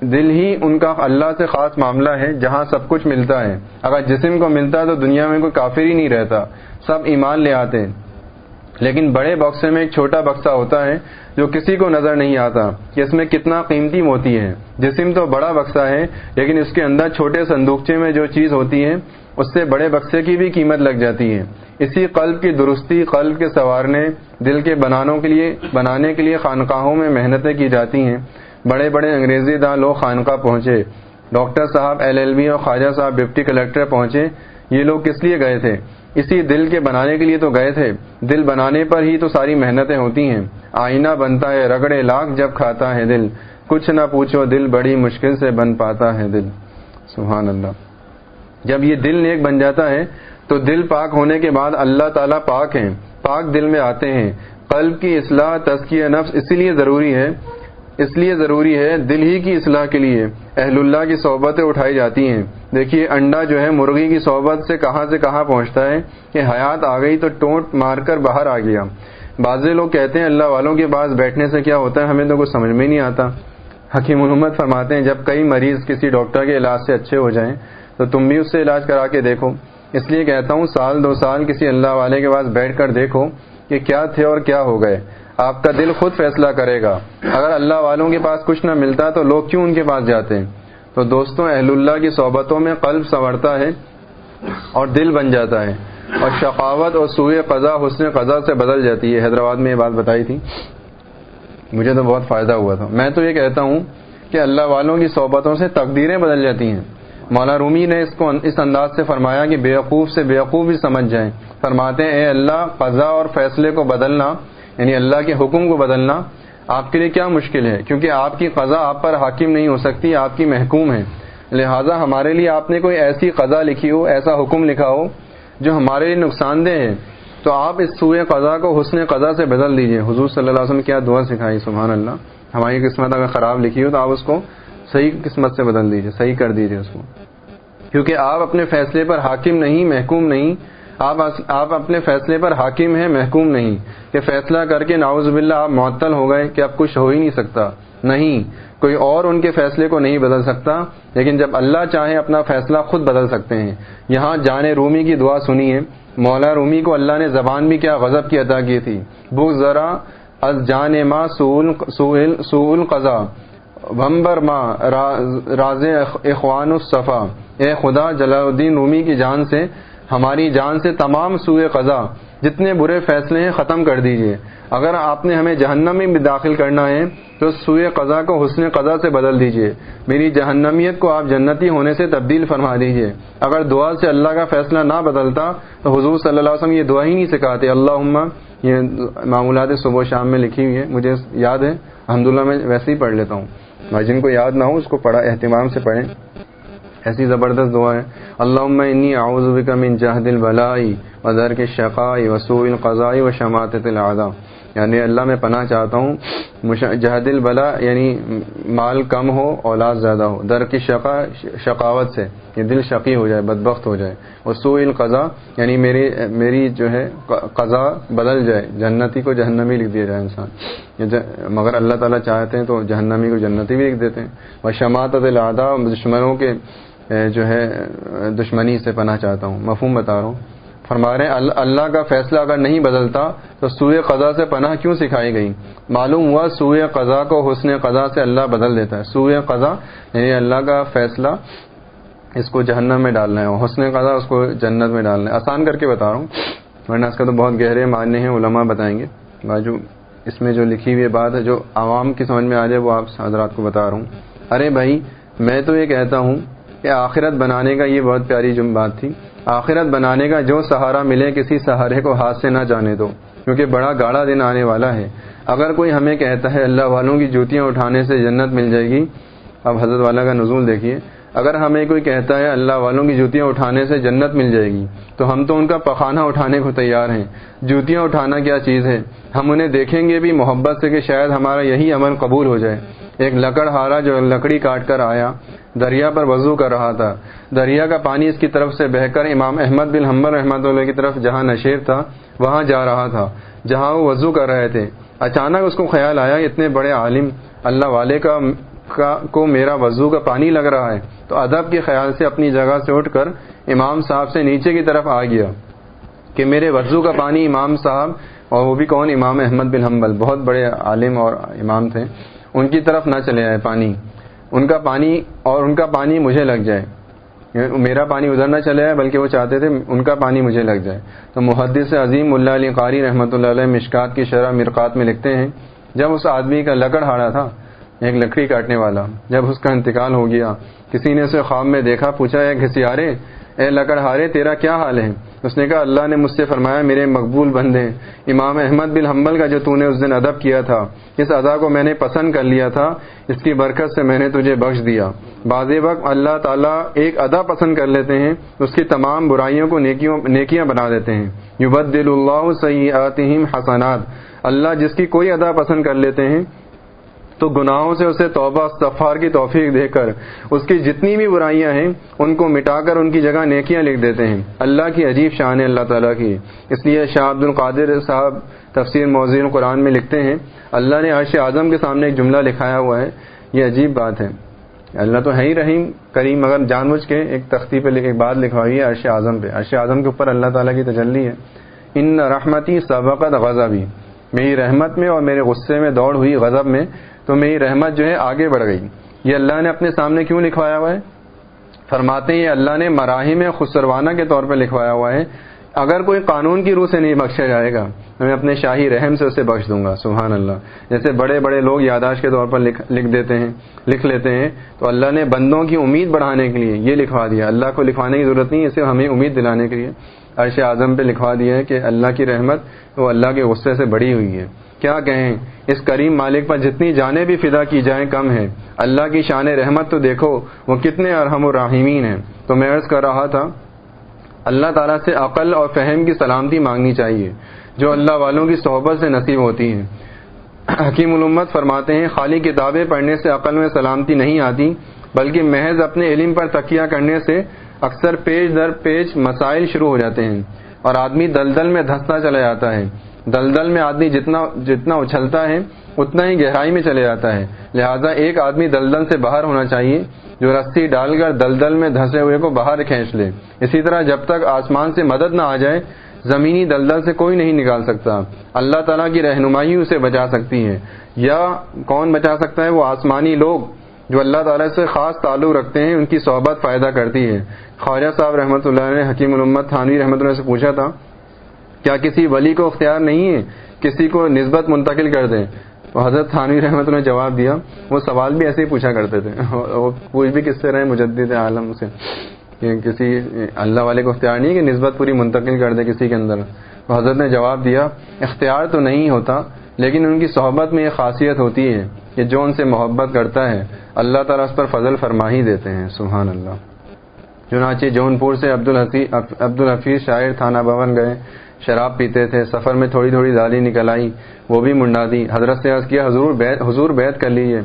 دل ہی ان کا اللہ سے خاص معاملہ ہے جہاں سب کچھ ملتا ہے۔ اگر جسم کو ملتا ہے تو دنیا میں کوئی کافر ہی نہیں رہتا۔ سب ایمان لے آتے لیکن بڑے بکسے میں ایک چھوٹا بکسا ہوتا ہے جو کسی کو نظر نہیں آتا کہ اس میں کتنا قیمتی موتی ہے۔ جسم تو بڑا بکسا ہے، لیکن اس کے اندر چھوٹے صندوقچے میں جو چیز ہوتی ہے، اس سے بڑے بکسے کی بھی قیمت لگ جاتی ہے۔ اسی قلب کی درستی، قلب کے سنوارنے دل کے بنانوں کے لیے، بنانے کے لیے خانقاہوں میں محنتیں کی جاتی ہیں۔ بڑے بڑے انگریزی داں لوگ خانقاہ پہنچے۔ ڈاکٹر صاحب ایل ایل بی اور خواجہ صاحب ڈپٹی کلیکٹر پہنچے۔ یہ لوگ کس لیے گئے تھے؟ اسی دل کے بنانے کے لیے تو گئے تھے۔ دل بنانے پر ہی تو ساری محنتیں ہوتی ہیں۔ آئینہ بنتا ہے، رگڑے لاکھ جب کھاتا ہے دل۔ کچھ نہ پوچھو، دل بڑی مشکل سے بن پاتا ہے دل۔ سبحان اللہ۔ جب یہ دل نیک بن جاتا ہے، تو دل پاک ہونے کے بعد اللہ تعالیٰ پاک ہیں۔ پاک دل میں آتے ہیں۔ قلب کی اصلاح، تزکیہ، نفس اسی لیے ضروری ہے اس لیے ضروری ہے دل ہی کی اصلاح کے لیے۔ اہل اللہ کی صحبتیں اٹھائی جاتی ہیں۔ دیکھیے، انڈا جو ہے، مرغی کی صحبت سے کہاں سے کہاں پہنچتا ہے کہ حیات آ گئی تو ٹونٹ مار کر باہر آ گیا۔ بعض لوگ کہتے ہیں، اللہ والوں کے پاس بیٹھنے سے کیا ہوتا ہے؟ ہمیں تو کچھ سمجھ میں نہیں آتا۔ حکیم محمد فرماتے ہیں، جب کئی مریض کسی ڈاکٹر کے علاج سے اچھے ہو جائیں تو تم بھی اس سے علاج کرا کے دیکھو۔ اس لیے کہتا ہوں، سال دو سال کسی اللہ والے کے پاس بیٹھ کر دیکھو کہ کیا تھے اور کیا ہو گئے۔ آپ کا دل خود فیصلہ کرے گا۔ اگر اللہ والوں کے پاس کچھ نہ ملتا تو لوگ کیوں ان کے پاس جاتے؟ ہیں تو دوستوں اہل اللہ کی صحبتوں میں قلب سنورتا ہے اور دل بن جاتا ہے۔ اور شقاوت اور سوئے قضا حسن قضا سے بدل جاتی ہے۔ حیدرآباد میں یہ بات بتائی تھی۔ مجھے تو بہت فائدہ ہوا تھا۔ میں تو یہ کہتا ہوں کہ اللہ والوں کی صحبتوں سے تقدیریں بدل جاتی ہیں۔ مولا رومی نے اس کو اس انداز سے فرمایا کہ بیوقوف سے بیوقوف بھی سمجھ جائیں۔ فرماتے ہیں، اے اللہ قضا اور فیصلے کو بدلنا یعنی اللہ کے حکم کو بدلنا آپ کے لیے کیا مشکل ہے؟ کیونکہ آپ کی قضا آپ پر حاکم نہیں ہو سکتی، آپ کی محکوم ہے۔ لہٰذا ہمارے لیے آپ نے کوئی ایسی قضا لکھی ہو، ایسا حکم لکھا ہو جو ہمارے لیے نقصان دہ ہے۔ تو آپ اس سوئے قضا کو حسن قضا سے بدل دیجیے۔ حضور صلی اللہ علیہ وسلم کیا دعا سکھائی؟ سبحان اللہ۔ ہماری قسمت اگر خراب لکھی ہو تو آپ اس کو صحیح قسمت سے بدل دیجیے، صحیح کر دیجیے اس کو۔ کیونکہ آپ اپنے فیصلے پر حاکم نہیں، محکوم نہیں آپ آپ اپنے فیصلے پر حاکم ہیں، محکوم نہیں۔ کہ فیصلہ کر کے ناوز باللہ آپ معطل ہو گئے کہ اب کچھ ہو ہی نہیں سکتا۔ نہیں، کوئی اور ان کے فیصلے کو نہیں بدل سکتا۔ لیکن جب اللہ چاہے، اپنا فیصلہ خود بدل سکتے ہیں۔ یہاں جان رومی کی دعا سنی ہے۔ مولا رومی کو اللہ نے زبان بھی کیا، غضب کی عطا کی تھی۔ بک ذرا، از جان ماں سول قزا بمبر ماں راز اخوان الصفا۔ اے خدا، جلال الدین رومی کی جان سے ہماری جان سے تمام سوئے قضا، جتنے برے فیصلے ہیں، ختم کر دیجیے۔ اگر آپ نے ہمیں جہنم میں داخل کرنا ہے، تو سوئے قضا کو حسن قضا سے بدل دیجیے۔ میری جہنمیت کو آپ جنتی ہونے سے تبدیل فرما دیجیے۔ اگر دعا سے اللہ کا فیصلہ نہ بدلتا، تو حضور صلی اللہ علیہ وسلم یہ دعا ہی نہیں سکھاتے۔ اللہ یہ معمولات صبح و شام میں لکھی ہوئی ہے مجھے یاد ہے الحمد میں ویسے ہی پڑھ لیتا ہوں۔ جن کو یاد نہ ہو، اس کو پڑھا، اہتمام سے پڑھیں۔ ایسی زبردست دعا ہے اللہ انی اعوذ بک من جہد البلائی و در کے شقائی و القضائی و شماتت العدا یعنی اللہ میں پناہ چاہتا ہوں جہد البلا یعنی مال کم ہو، اولاد زیادہ ہو۔ در کی شقا شقاوت سے، یہ دل شقی ہو جائے، بدبخت ہو جائے۔ اور سوء القضا یعنی میری میری جو ہے قضا بدل جائے۔ جنتی کو جہنمی لکھ دیا جائے انسان۔ مگر اللہ تعالیٰ چاہتے ہیں تو جہنمی کو جنتی بھی لکھ دیتے ہیں۔ وہ شماعت العدا دشمنوں کے جو ہے، دشمنی سے پناہ چاہتا ہوں، مفہوم بتا رہا ہوں۔ فرما رہے ہیں، اللہ کا فیصلہ اگر نہیں بدلتا تو سوئے قضا سے پناہ کیوں سکھائی گئی؟ معلوم ہوا، سوئے قضا کو حسن قضا سے اللہ بدل دیتا ہے۔ سوئے قضا یعنی اللہ کا فیصلہ اس کو جہنم میں ڈالنا ہے حسن قضا اس کو جنت میں ڈالنا ہے۔ آسان کر کے بتا رہا ہوں، ورنہ اس کا تو بہت گہرے معنی ہیں، علماء بتائیں گے۔ باجو، اس میں جو لکھی ہوئی بات ہے، جو عوام کی سمجھ میں آ جائے، وہ آپ حضرات کو بتا رہا ہوں۔ ارے بھائی، میں تو یہ کہتا ہوں کہ آخرت بنانے کا یہ بہت پیاری بات تھی۔ آخرت بنانے کا جو سہارا ملے کسی سہارے کو ہاتھ سے نہ جانے دو، کیونکہ بڑا گاڑا دن آنے والا ہے۔ اگر کوئی ہمیں کہتا ہے اللہ والوں کی جوتیاں اٹھانے سے جنت مل جائے گی، اب حضرت والا کا نزول دیکھیے۔ اگر ہمیں کوئی کہتا ہے اللہ والوں کی جوتیاں اٹھانے سے جنت مل جائے گی، تو ہم تو ان کا پخانہ اٹھانے کو تیار ہیں۔ جوتیاں اٹھانا کیا چیز ہے؟ ہم انہیں دیکھیں گے بھی محبت سے کہ شاید ہمارا یہی عمل قبول ہو جائے۔ ایک لکڑ ہارا جو لکڑی کاٹ کر آیا، دریا پر وضو کر رہا تھا۔ دریا کا پانی اس کی طرف سے بہ کر امام احمد بن حمبر رحمۃ اللہ کی طرف جہاں نشیر تھا، وہاں جا رہا تھا۔ جہاں وہ وضو کر رہے تھے۔ اچانک اس کو خیال آیا، اتنے بڑے عالم، اللہ والے کا، کو میرا وضو کا پانی لگ رہا ہے۔ تو ادب کے خیال سے اپنی جگہ سے اٹھ کر امام صاحب سے نیچے کی طرف آ گیا کہ میرے وضو کا پانی امام صاحب اور وہ بھی کون؟ امام احمد بن حنبل۔ بہت بڑے عالم اور امام تھے۔ ان کی طرف نہ چلے آئے پانی۔ ان کا پانی اور ان کا پانی مجھے لگ جائے۔ یعنی میرا پانی ادھر نہ چلے آئے، بلکہ وہ چاہتے تھے ان کا پانی مجھے لگ جائے۔ تو محدث عظیم اللہ علی قاری رحمۃ اللہ علیہ مشکات کی شرح مرکات میں لکھتے ہیں، جب اس آدمی کا لکڑ ہاڑا تھا، ایک لکڑی کاٹنے والا، جب اس کا انتقال ہو گیا، کسی نے اسے خواب میں دیکھا، پوچھا ہے گھسیارے اے لکڑ ہارے، تیرا کیا حال ہے؟ اس نے کہا، اللہ نے مجھ سے فرمایا، میرے مقبول بندے، امام احمد بن حنبل کا جو تو نے اس دن ادب کیا تھا، اس ادا کو میں نے پسند کر لیا تھا، اس کی برکت سے میں نے تجھے بخش دیا۔ بعض وقت اللہ تعالیٰ ایک ادا پسند کر لیتے ہیں، اس کی تمام برائیوں کو نیکیاں بنا دیتے ہیں۔ یبدل اللہ سیئاتہم حسنات۔ اللہ جس کی کوئی ادا پسند کر لیتے ہیں تو گناہوں سے اسے توبہ، استغفار کی توفیق دے کر اس کی جتنی بھی برائیاں ہیں، ان کو مٹا کر ان کی جگہ نیکیاں لکھ دیتے ہیں۔ اللہ کی عجیب شان ہے، اللہ تعالیٰ کی۔ اس لیے شاہ عبد القادر صاحب تفسیر موزین قرآن میں لکھتے ہیں، اللہ نے عرش اعظم کے سامنے ایک جملہ لکھایا ہوا ہے، یہ عجیب بات ہے۔ اللہ تو ہے ہی رحیم، کریم، مگر جان بوجھ کے ایک تختی پہ ایک بات لکھوائی ہے عرش اعظم پہ۔ عرش اعظم کے اوپر اللہ تعالیٰ کی تجلی ہے۔ ان رحمتی سبقت غذا بھی میری رحمت میں اور میرے غصے میں دوڑ ہوئی غضب میں، تو میری رحمت جو ہے آگے بڑھ گئی۔ یہ اللہ نے اپنے سامنے کیوں لکھوایا ہوا ہے؟ فرماتے ہیں، یہ اللہ نے مراحم خسروانہ کے طور پہ لکھوایا ہوا ہے۔ اگر کوئی قانون کی روح سے نہیں بخشا جائے گا، میں اپنے شاہی رحم سے اسے بخش دوں گا۔ سبحان اللہ۔ جیسے بڑے بڑے لوگ یاداشت کے طور پر لکھ دیتے ہیں، لکھ لیتے ہیں، تو اللہ نے بندوں کی امید بڑھانے کے لیے یہ لکھوا دیا۔ اللہ کو لکھوانے کی ضرورت نہیں اسے ہمیں امید دلانے کے لیے۔ عرش اعظم پہ لکھوا دیا ہے کہ اللہ کی رحمت وہ اللہ کے غصے سے بڑی ہوئی ہے۔ کیا کہیں؟ اس کریم مالک پر جتنی جانیں بھی فدا کی جائیں کم ہے اللہ کی شان رحمت تو دیکھو، وہ کتنے ارحم و راہمین ہیں۔ تو میں عرض کر رہا تھا، اللہ تعالیٰ سے عقل اور فہم کی سلامتی مانگنی چاہیے، جو اللہ والوں کی صحبت سے نصیب ہوتی ہیں۔ حکیم علومت فرماتے ہیں، خالی کتابیں پڑھنے سے عقل میں سلامتی نہیں آتی، بلکہ محض اپنے علم پر تکیہ کرنے سے اکثر پیج در پیج مسائل شروع ہو جاتے ہیں اور آدمی دلدل میں دھستا چلا جاتا ہے۔ دلدل میں آدمی جتنا جتنا اچھلتا ہے، اتنا ہی گہرائی میں چلے جاتا ہے۔ لہذا ایک آدمی دلدل سے باہر ہونا چاہیے جو رسی ڈال کر دلدل میں دھسے ہوئے کو باہر کھینچ لے۔ اسی طرح جب تک آسمان سے مدد نہ آ جائے، زمینی دلدل سے کوئی نہیں نکال سکتا۔ اللہ تعالیٰ کی رہنمائی اسے بچا سکتی ہے یا کون بچا سکتا ہے؟ وہ آسمانی لوگ۔ جو اللہ تعالیٰ سے خاص تعلق رکھتے ہیں، ان کی صحبت فائدہ کرتی ہے۔ خواجہ صاحب رحمۃ اللہ نے حکیم الامت تھانوی رحمۃ اللہ سے پوچھا تھا، کیا کسی ولی کو اختیار نہیں ہے؟ کسی کو نسبت منتقل کر دیں؟ تو حضرت تھانوی رحمت نے جواب دیا، وہ سوال بھی ایسے ہی پوچھا کرتے تھے۔ وہ پوچھ بھی کس سے رہے مجدد عالم سے؟ کہ کسی اللہ والے کو اختیار نہیں ہے کہ نسبت پوری منتقل کر دے کسی کے اندر۔ حضرت نے جواب دیا، اختیار تو نہیں ہوتا لیکن ان کی صحبت میں یہ خاصیت ہوتی ہے کہ جو ان سے محبت کرتا ہے، اللہ تعالیٰ اس پر فضل فرما ہی دیتے ہیں، سبحان اللہ۔ چنانچہ جون پور سے عبد الحفیظ شاعر تھانہ بھون گئے، شراب پیتے تھے، سفر میں تھوڑی تھوڑی دالی نکل آئی، وہ بھی منڈا دی۔ حضرت سے عرض کیا، حضور بیت حضور بیت کر لیجیے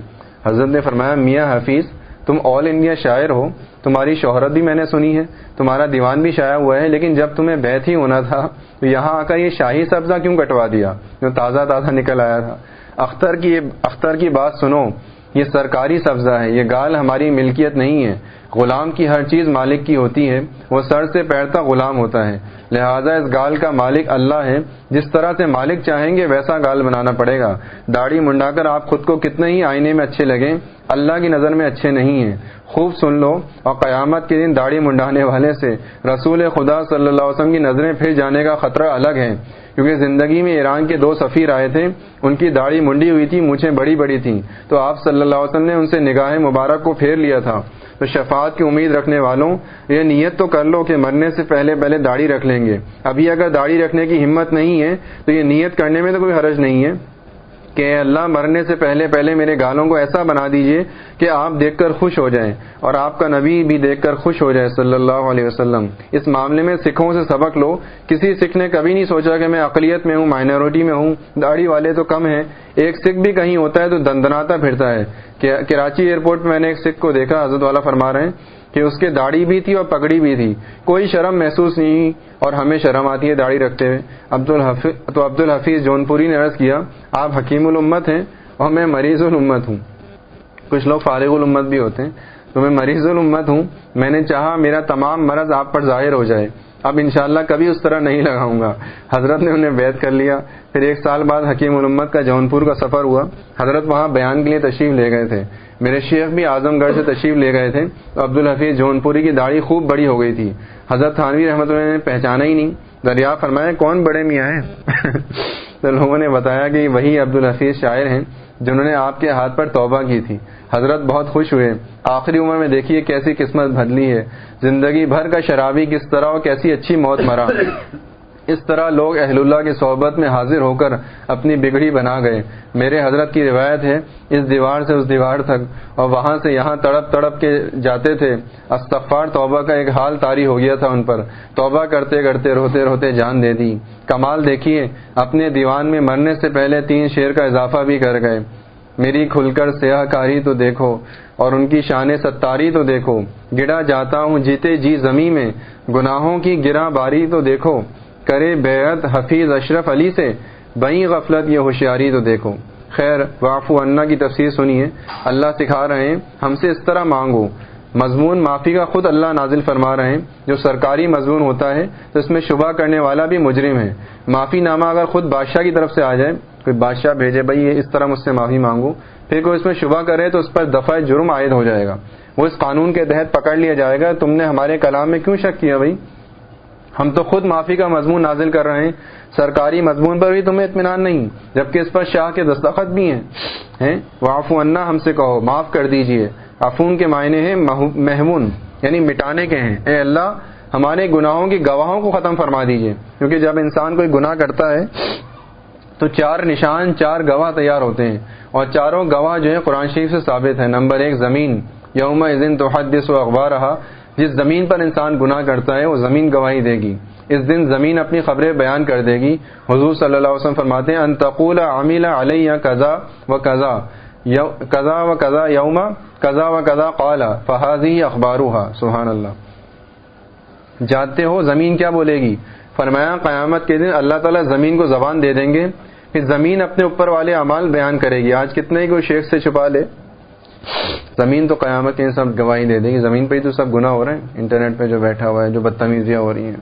حضرت نے فرمایا، میاں حفیظ، تم آل انڈیا شاعر ہو تمہاری شہرت بھی میں نے سنی ہے، تمہارا دیوان بھی شائع ہوا ہے، لیکن جب تمہیں بیت ہی ہونا تھا، تو یہاں آ کر یہ شاہی سبزہ کیوں کٹوا دیا؟ جو تازہ تازہ نکل آیا تھا۔ اختر کی اختر کی بات سنو یہ سرکاری سبزہ ہے، یہ گال ہماری ملکیت نہیں ہے۔ غلام کی ہر چیز مالک کی ہوتی ہے، وہ سر سے پیر تک غلام ہوتا ہے۔ لہذا اس گال کا مالک اللہ ہے، جس طرح سے مالک چاہیں گے، ویسا گال بنانا پڑے گا۔ داڑھی منڈا کر آپ خود کو کتنے ہی آئینے میں اچھے لگیں، اللہ کی نظر میں اچھے نہیں ہیں۔ خوب سن لو اور قیامت کے دن داڑھی منڈانے والے سے رسول خدا صلی اللہ علیہ وسلم کی نظریں پھر جانے کا خطرہ الگ ہے۔ کیونکہ زندگی میں ایران کے دو سفیر آئے تھے، ان کی داڑھی منڈی ہوئی تھی مجھے بڑی بڑی تھیں۔ تو آپ صلی اللہ علیہ وسلم نے ان سے نگاہ مبارک کو پھیر لیا تھا۔ تو شفاعت کی امید رکھنے والوں، یہ نیت تو کر لو کہ مرنے سے پہلے پہلے داڑھی رکھ لیں گے۔ ابھی اگر داڑھی رکھنے کی ہمت نہیں ہے، تو یہ نیت کرنے میں تو کوئی حرج نہیں ہے۔ کہ اللہ مرنے سے پہلے پہلے میرے گالوں کو ایسا بنا دیجیے کہ آپ دیکھ کر خوش ہو جائیں اور آپ کا نبی بھی دیکھ کر خوش ہو جائے صلی اللہ علیہ وسلم۔ اس معاملے میں سکھوں سے سبق لو۔ کسی سکھ نے کبھی نہیں سوچا کہ میں اقلیت میں ہوں مائنورٹی میں ہوں۔ داڑھی والے تو کم ہیں۔ ایک سکھ بھی کہیں ہوتا ہے تو دندناتا پھرتا ہے۔ کراچی ایئرپورٹ میں نے ایک سکھ کو دیکھا، حضرت والا فرما رہے ہیں کہ اس کے داڑھی بھی تھی اور پگڑی بھی تھی۔ کوئی شرم محسوس نہیں اور ہمیں شرم آتی ہے داڑھی رکھتے ہوئے۔ عبد الحفیظ تو عبد الحفیظ جون پوری نے عرض کیا، آپ حکیم الامت ہیں اور میں مریض الامت ہوں۔ کچھ لوگ فارغ الامت بھی ہوتے ہیں۔ تو میں مریض الامت ہوں۔ میں نے چاہا میرا تمام مرض آپ پر ظاہر ہو جائے۔ اب انشاءاللہ کبھی اس طرح نہیں لگاؤں گا۔ حضرت نے انہیں بیت کر لیا۔ پھر ایک سال بعد حکیم الامت کا جون پور کا سفر ہوا۔ حضرت وہاں بیان کے لیے تشریف لے گئے تھے۔ میرے شیخ بھی اعظم گڑھ سے تشریف لے گئے تھے۔ عبد الحفیظ جون پوری کی داڑھی خوب بڑی ہو گئی تھی۔ حضرت تھانوی رحمۃ اللہ نے پہچانا ہی نہیں۔ دریا فرمایا، کون بڑے میاں ہیں؟ تو لوگوں نے بتایا کہ وہی عبد الحفیظ شاعر ہیں۔ جنہوں نے آپ کے ہاتھ پر توبہ کی تھی۔ حضرت بہت خوش ہوئے۔ آخری عمر میں دیکھیے کیسی قسمت بدلی ہے۔ زندگی بھر کا شرابی کس طرح اور کیسی اچھی موت مرا۔ اس طرح لوگ اہل اللہ کی صحبت میں حاضر ہو کر اپنی بگڑی بنا گئے۔ میرے حضرت کی روایت ہے، اس دیوار سے اس دیوار تک، اور وہاں سے یہاں تڑپ تڑپ کے جاتے تھے۔ استغفار توبہ کا ایک حال تاری ہو گیا تھا ان پر۔ توبہ کرتے کرتے روتے روتے جان دے دی۔ کمال دیکھیے، اپنے دیوان میں مرنے سے پہلے تین شیر کا اضافہ بھی کر گئے۔ میری کھل کر سیاہ کاری تو دیکھو، اور ان کی شان ستاری تو دیکھو۔ گڑا جاتا ہوں، جیتے جی زمیں میں۔ گناہوں کی گرا باری تو دیکھو۔ کرے بیعت حفیظ اشرف علی سے بئی غفلت یہ ہوشیاری تو دیکھو۔ خیر وافو انا کی تفسیر سنیے اللہ سکھا رہے ہیں، ہم سے اس طرح مانگو۔ مضمون معافی کا خود اللہ نازل فرما رہے ہیں۔ جو سرکاری مضمون ہوتا ہے، تو اس میں شبہ کرنے والا بھی مجرم ہے۔ معافی نامہ اگر خود بادشاہ کی طرف سے آ جائے، کوئی بادشاہ بھیجے بھائی یہ اس طرح مجھ سے معافی مانگو۔ پھر کوئی اس میں شبہ کرے تو اس پر دفعہ جرم عائد ہو جائے گا۔ وہ اس قانون کے تحت پکڑ لیا جائے گا۔ تم نے ہمارے کلام میں کیوں شک کیا بھائی ہم تو خود معافی کا مضمون نازل کر رہے ہیں۔ سرکاری مضمون پر بھی تمہیں اطمینان نہیں، جبکہ اس پر شاہ کے دستخط بھی ہیں۔ وافو انا ہم سے کہو، معاف کر دیجیے۔ افون کے معنی ہیں محمون یعنی مٹانے کے ہیں۔ اے اللہ، ہمارے گناہوں کی گواہوں کو ختم فرما دیجیے۔ کیونکہ جب انسان کوئی گناہ کرتا ہے، تو چار نشان، چار گواہ تیار ہوتے ہیں۔ اور چاروں گواہ جو ہیں، قرآن شریف سے ثابت ہیں۔ نمبر ایک، زمین۔ یوم دن تو حدث و اخبار رہا جس زمین پر انسان گناہ کرتا ہے، وہ زمین گواہی دے گی۔ اس دن زمین اپنی خبریں بیان کر دے گی۔ حضور صلی اللہ علیہ وسلم فرماتے ہیں انتقول عامل علیہ قزا و قزا قزا و قزا یوم قزا و قزا قالا فہذی اخبارہ سبحان اللہ جانتے ہو زمین کیا بولے گی؟ فرمایا، قیامت کے دن اللہ تعالیٰ زمین کو زبان دے دیں گے۔ پھر زمین اپنے اوپر والے اعمال بیان کرے گی۔ آج کتنے کوئی شیخ سے چھپا لے؟ زمین تو قیامت کے سب گواہی دے دے گی زمین پہ ہی تو سب گناہ ہو رہے ہیں۔ انٹرنیٹ پہ جو بیٹھا ہوا ہے، جو بدتمیزیاں ہو رہی ہیں،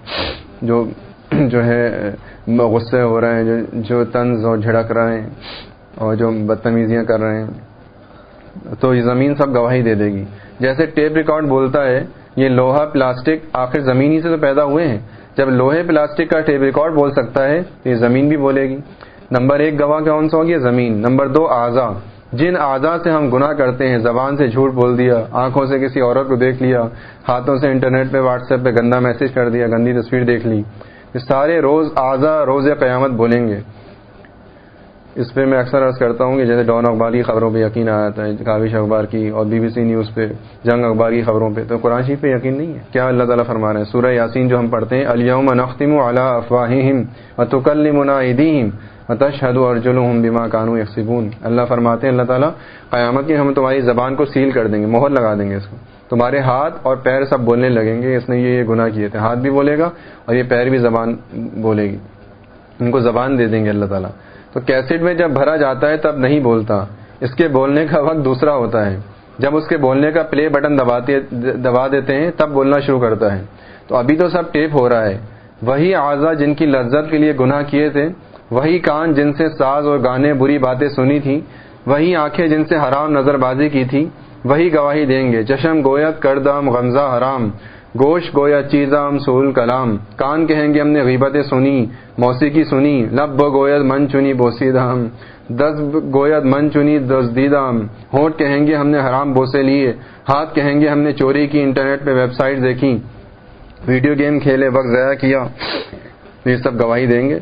جو جو ہے، غصے ہو رہے ہیں، جو جو طنز اور جھڑک رہے ہیں اور جو بدتمیزیاں کر رہے ہیں۔ تو یہ زمین سب گواہی دے دے گی۔ جیسے ٹیپ ریکارڈ بولتا ہے، یہ لوہا پلاسٹک آخر زمین ہی سے تو پیدا ہوئے ہیں۔ جب لوہے پلاسٹک کا ٹیپ ریکارڈ بول سکتا ہے، تو یہ زمین بھی بولے گی۔ نمبر ایک گواہ کون سا ہوگی زمین۔ نمبر دو اعضا جن اعضا سے ہم گناہ کرتے ہیں، زبان سے جھوٹ بول دیا، آنکھوں سے کسی عورت کو دیکھ لیا، ہاتھوں سے انٹرنیٹ پہ واٹس ایپ پہ گندا میسج کر دیا، گندی تصویر دیکھ لی سارے روز اعضا روز قیامت بولیں گے۔ اس پہ میں اکثر عرض کرتا ہوں کہ جیسے ڈون اخبار کی خبروں پہ یقین آیا تھا، کاوش اخبار کی اور بی بی سی نیوز پہ، جنگ اخبار کی خبروں پہ، تو قرآن شریف پہ یقین نہیں ہے۔ کیا اللہ تعالیٰ فرما رہے ہیں؟ سورہ یاسین جو ہم پڑھتے ہیں الیوم نختم علی افواہہم وتکلمنا ایدیہم وتشهد ارجلهم بما كانوا يكسبون اللہ فرماتے ہیں، اللہ تعالیٰ، قیامت کی ہم تمہاری زبان کو سیل کر دیں گے، مہر لگا دیں گے اس کو۔ تمہارے ہاتھ اور پیر سب بولنے لگیں گے، اس نے یہ یہ گناہ کیے تھے۔ ہاتھ بھی بولے گا اور یہ پیر بھی زبان بولے گی۔ ان کو زبان دے دیں گے اللہ تعالیٰ۔ تو کیسٹ میں جب بھرا جاتا ہے تب نہیں بولتا۔ اس کے بولنے کا وقت دوسرا ہوتا ہے۔ جب اس کے بولنے کا پلے بٹن دبا دیتے ہیں، تب بولنا شروع کرتا ہے۔ تو ابھی تو سب ٹیپ ہو رہا ہے۔ وہی اعضا جن کی لذت کے لیے گناہ کیے تھے وہی کان جن سے ساز اور گانے بری باتیں سنی تھی وہی آنکھیں جن سے حرام نظر بازی کی تھی، وہی گواہی دیں گے چشم گویت کردم غمزہ حرام گوشت گویا چیزام سول کلام۔ کان کہیں گے ہم نے غیبتیں سنی، موسیقی سنی، لب گویت من چنی بوسیدام دس گویت من چنی دس دیدام ہونٹ کہیں گے ہم نے حرام بوسے لیے، ہاتھ کہیں گے ہم نے چوری کی، انٹرنیٹ پہ ویب سائٹ دیکھی۔ ویڈیو گیم کھیلے، وقت ضائع کیا، یہ سب گواہی دیں گے۔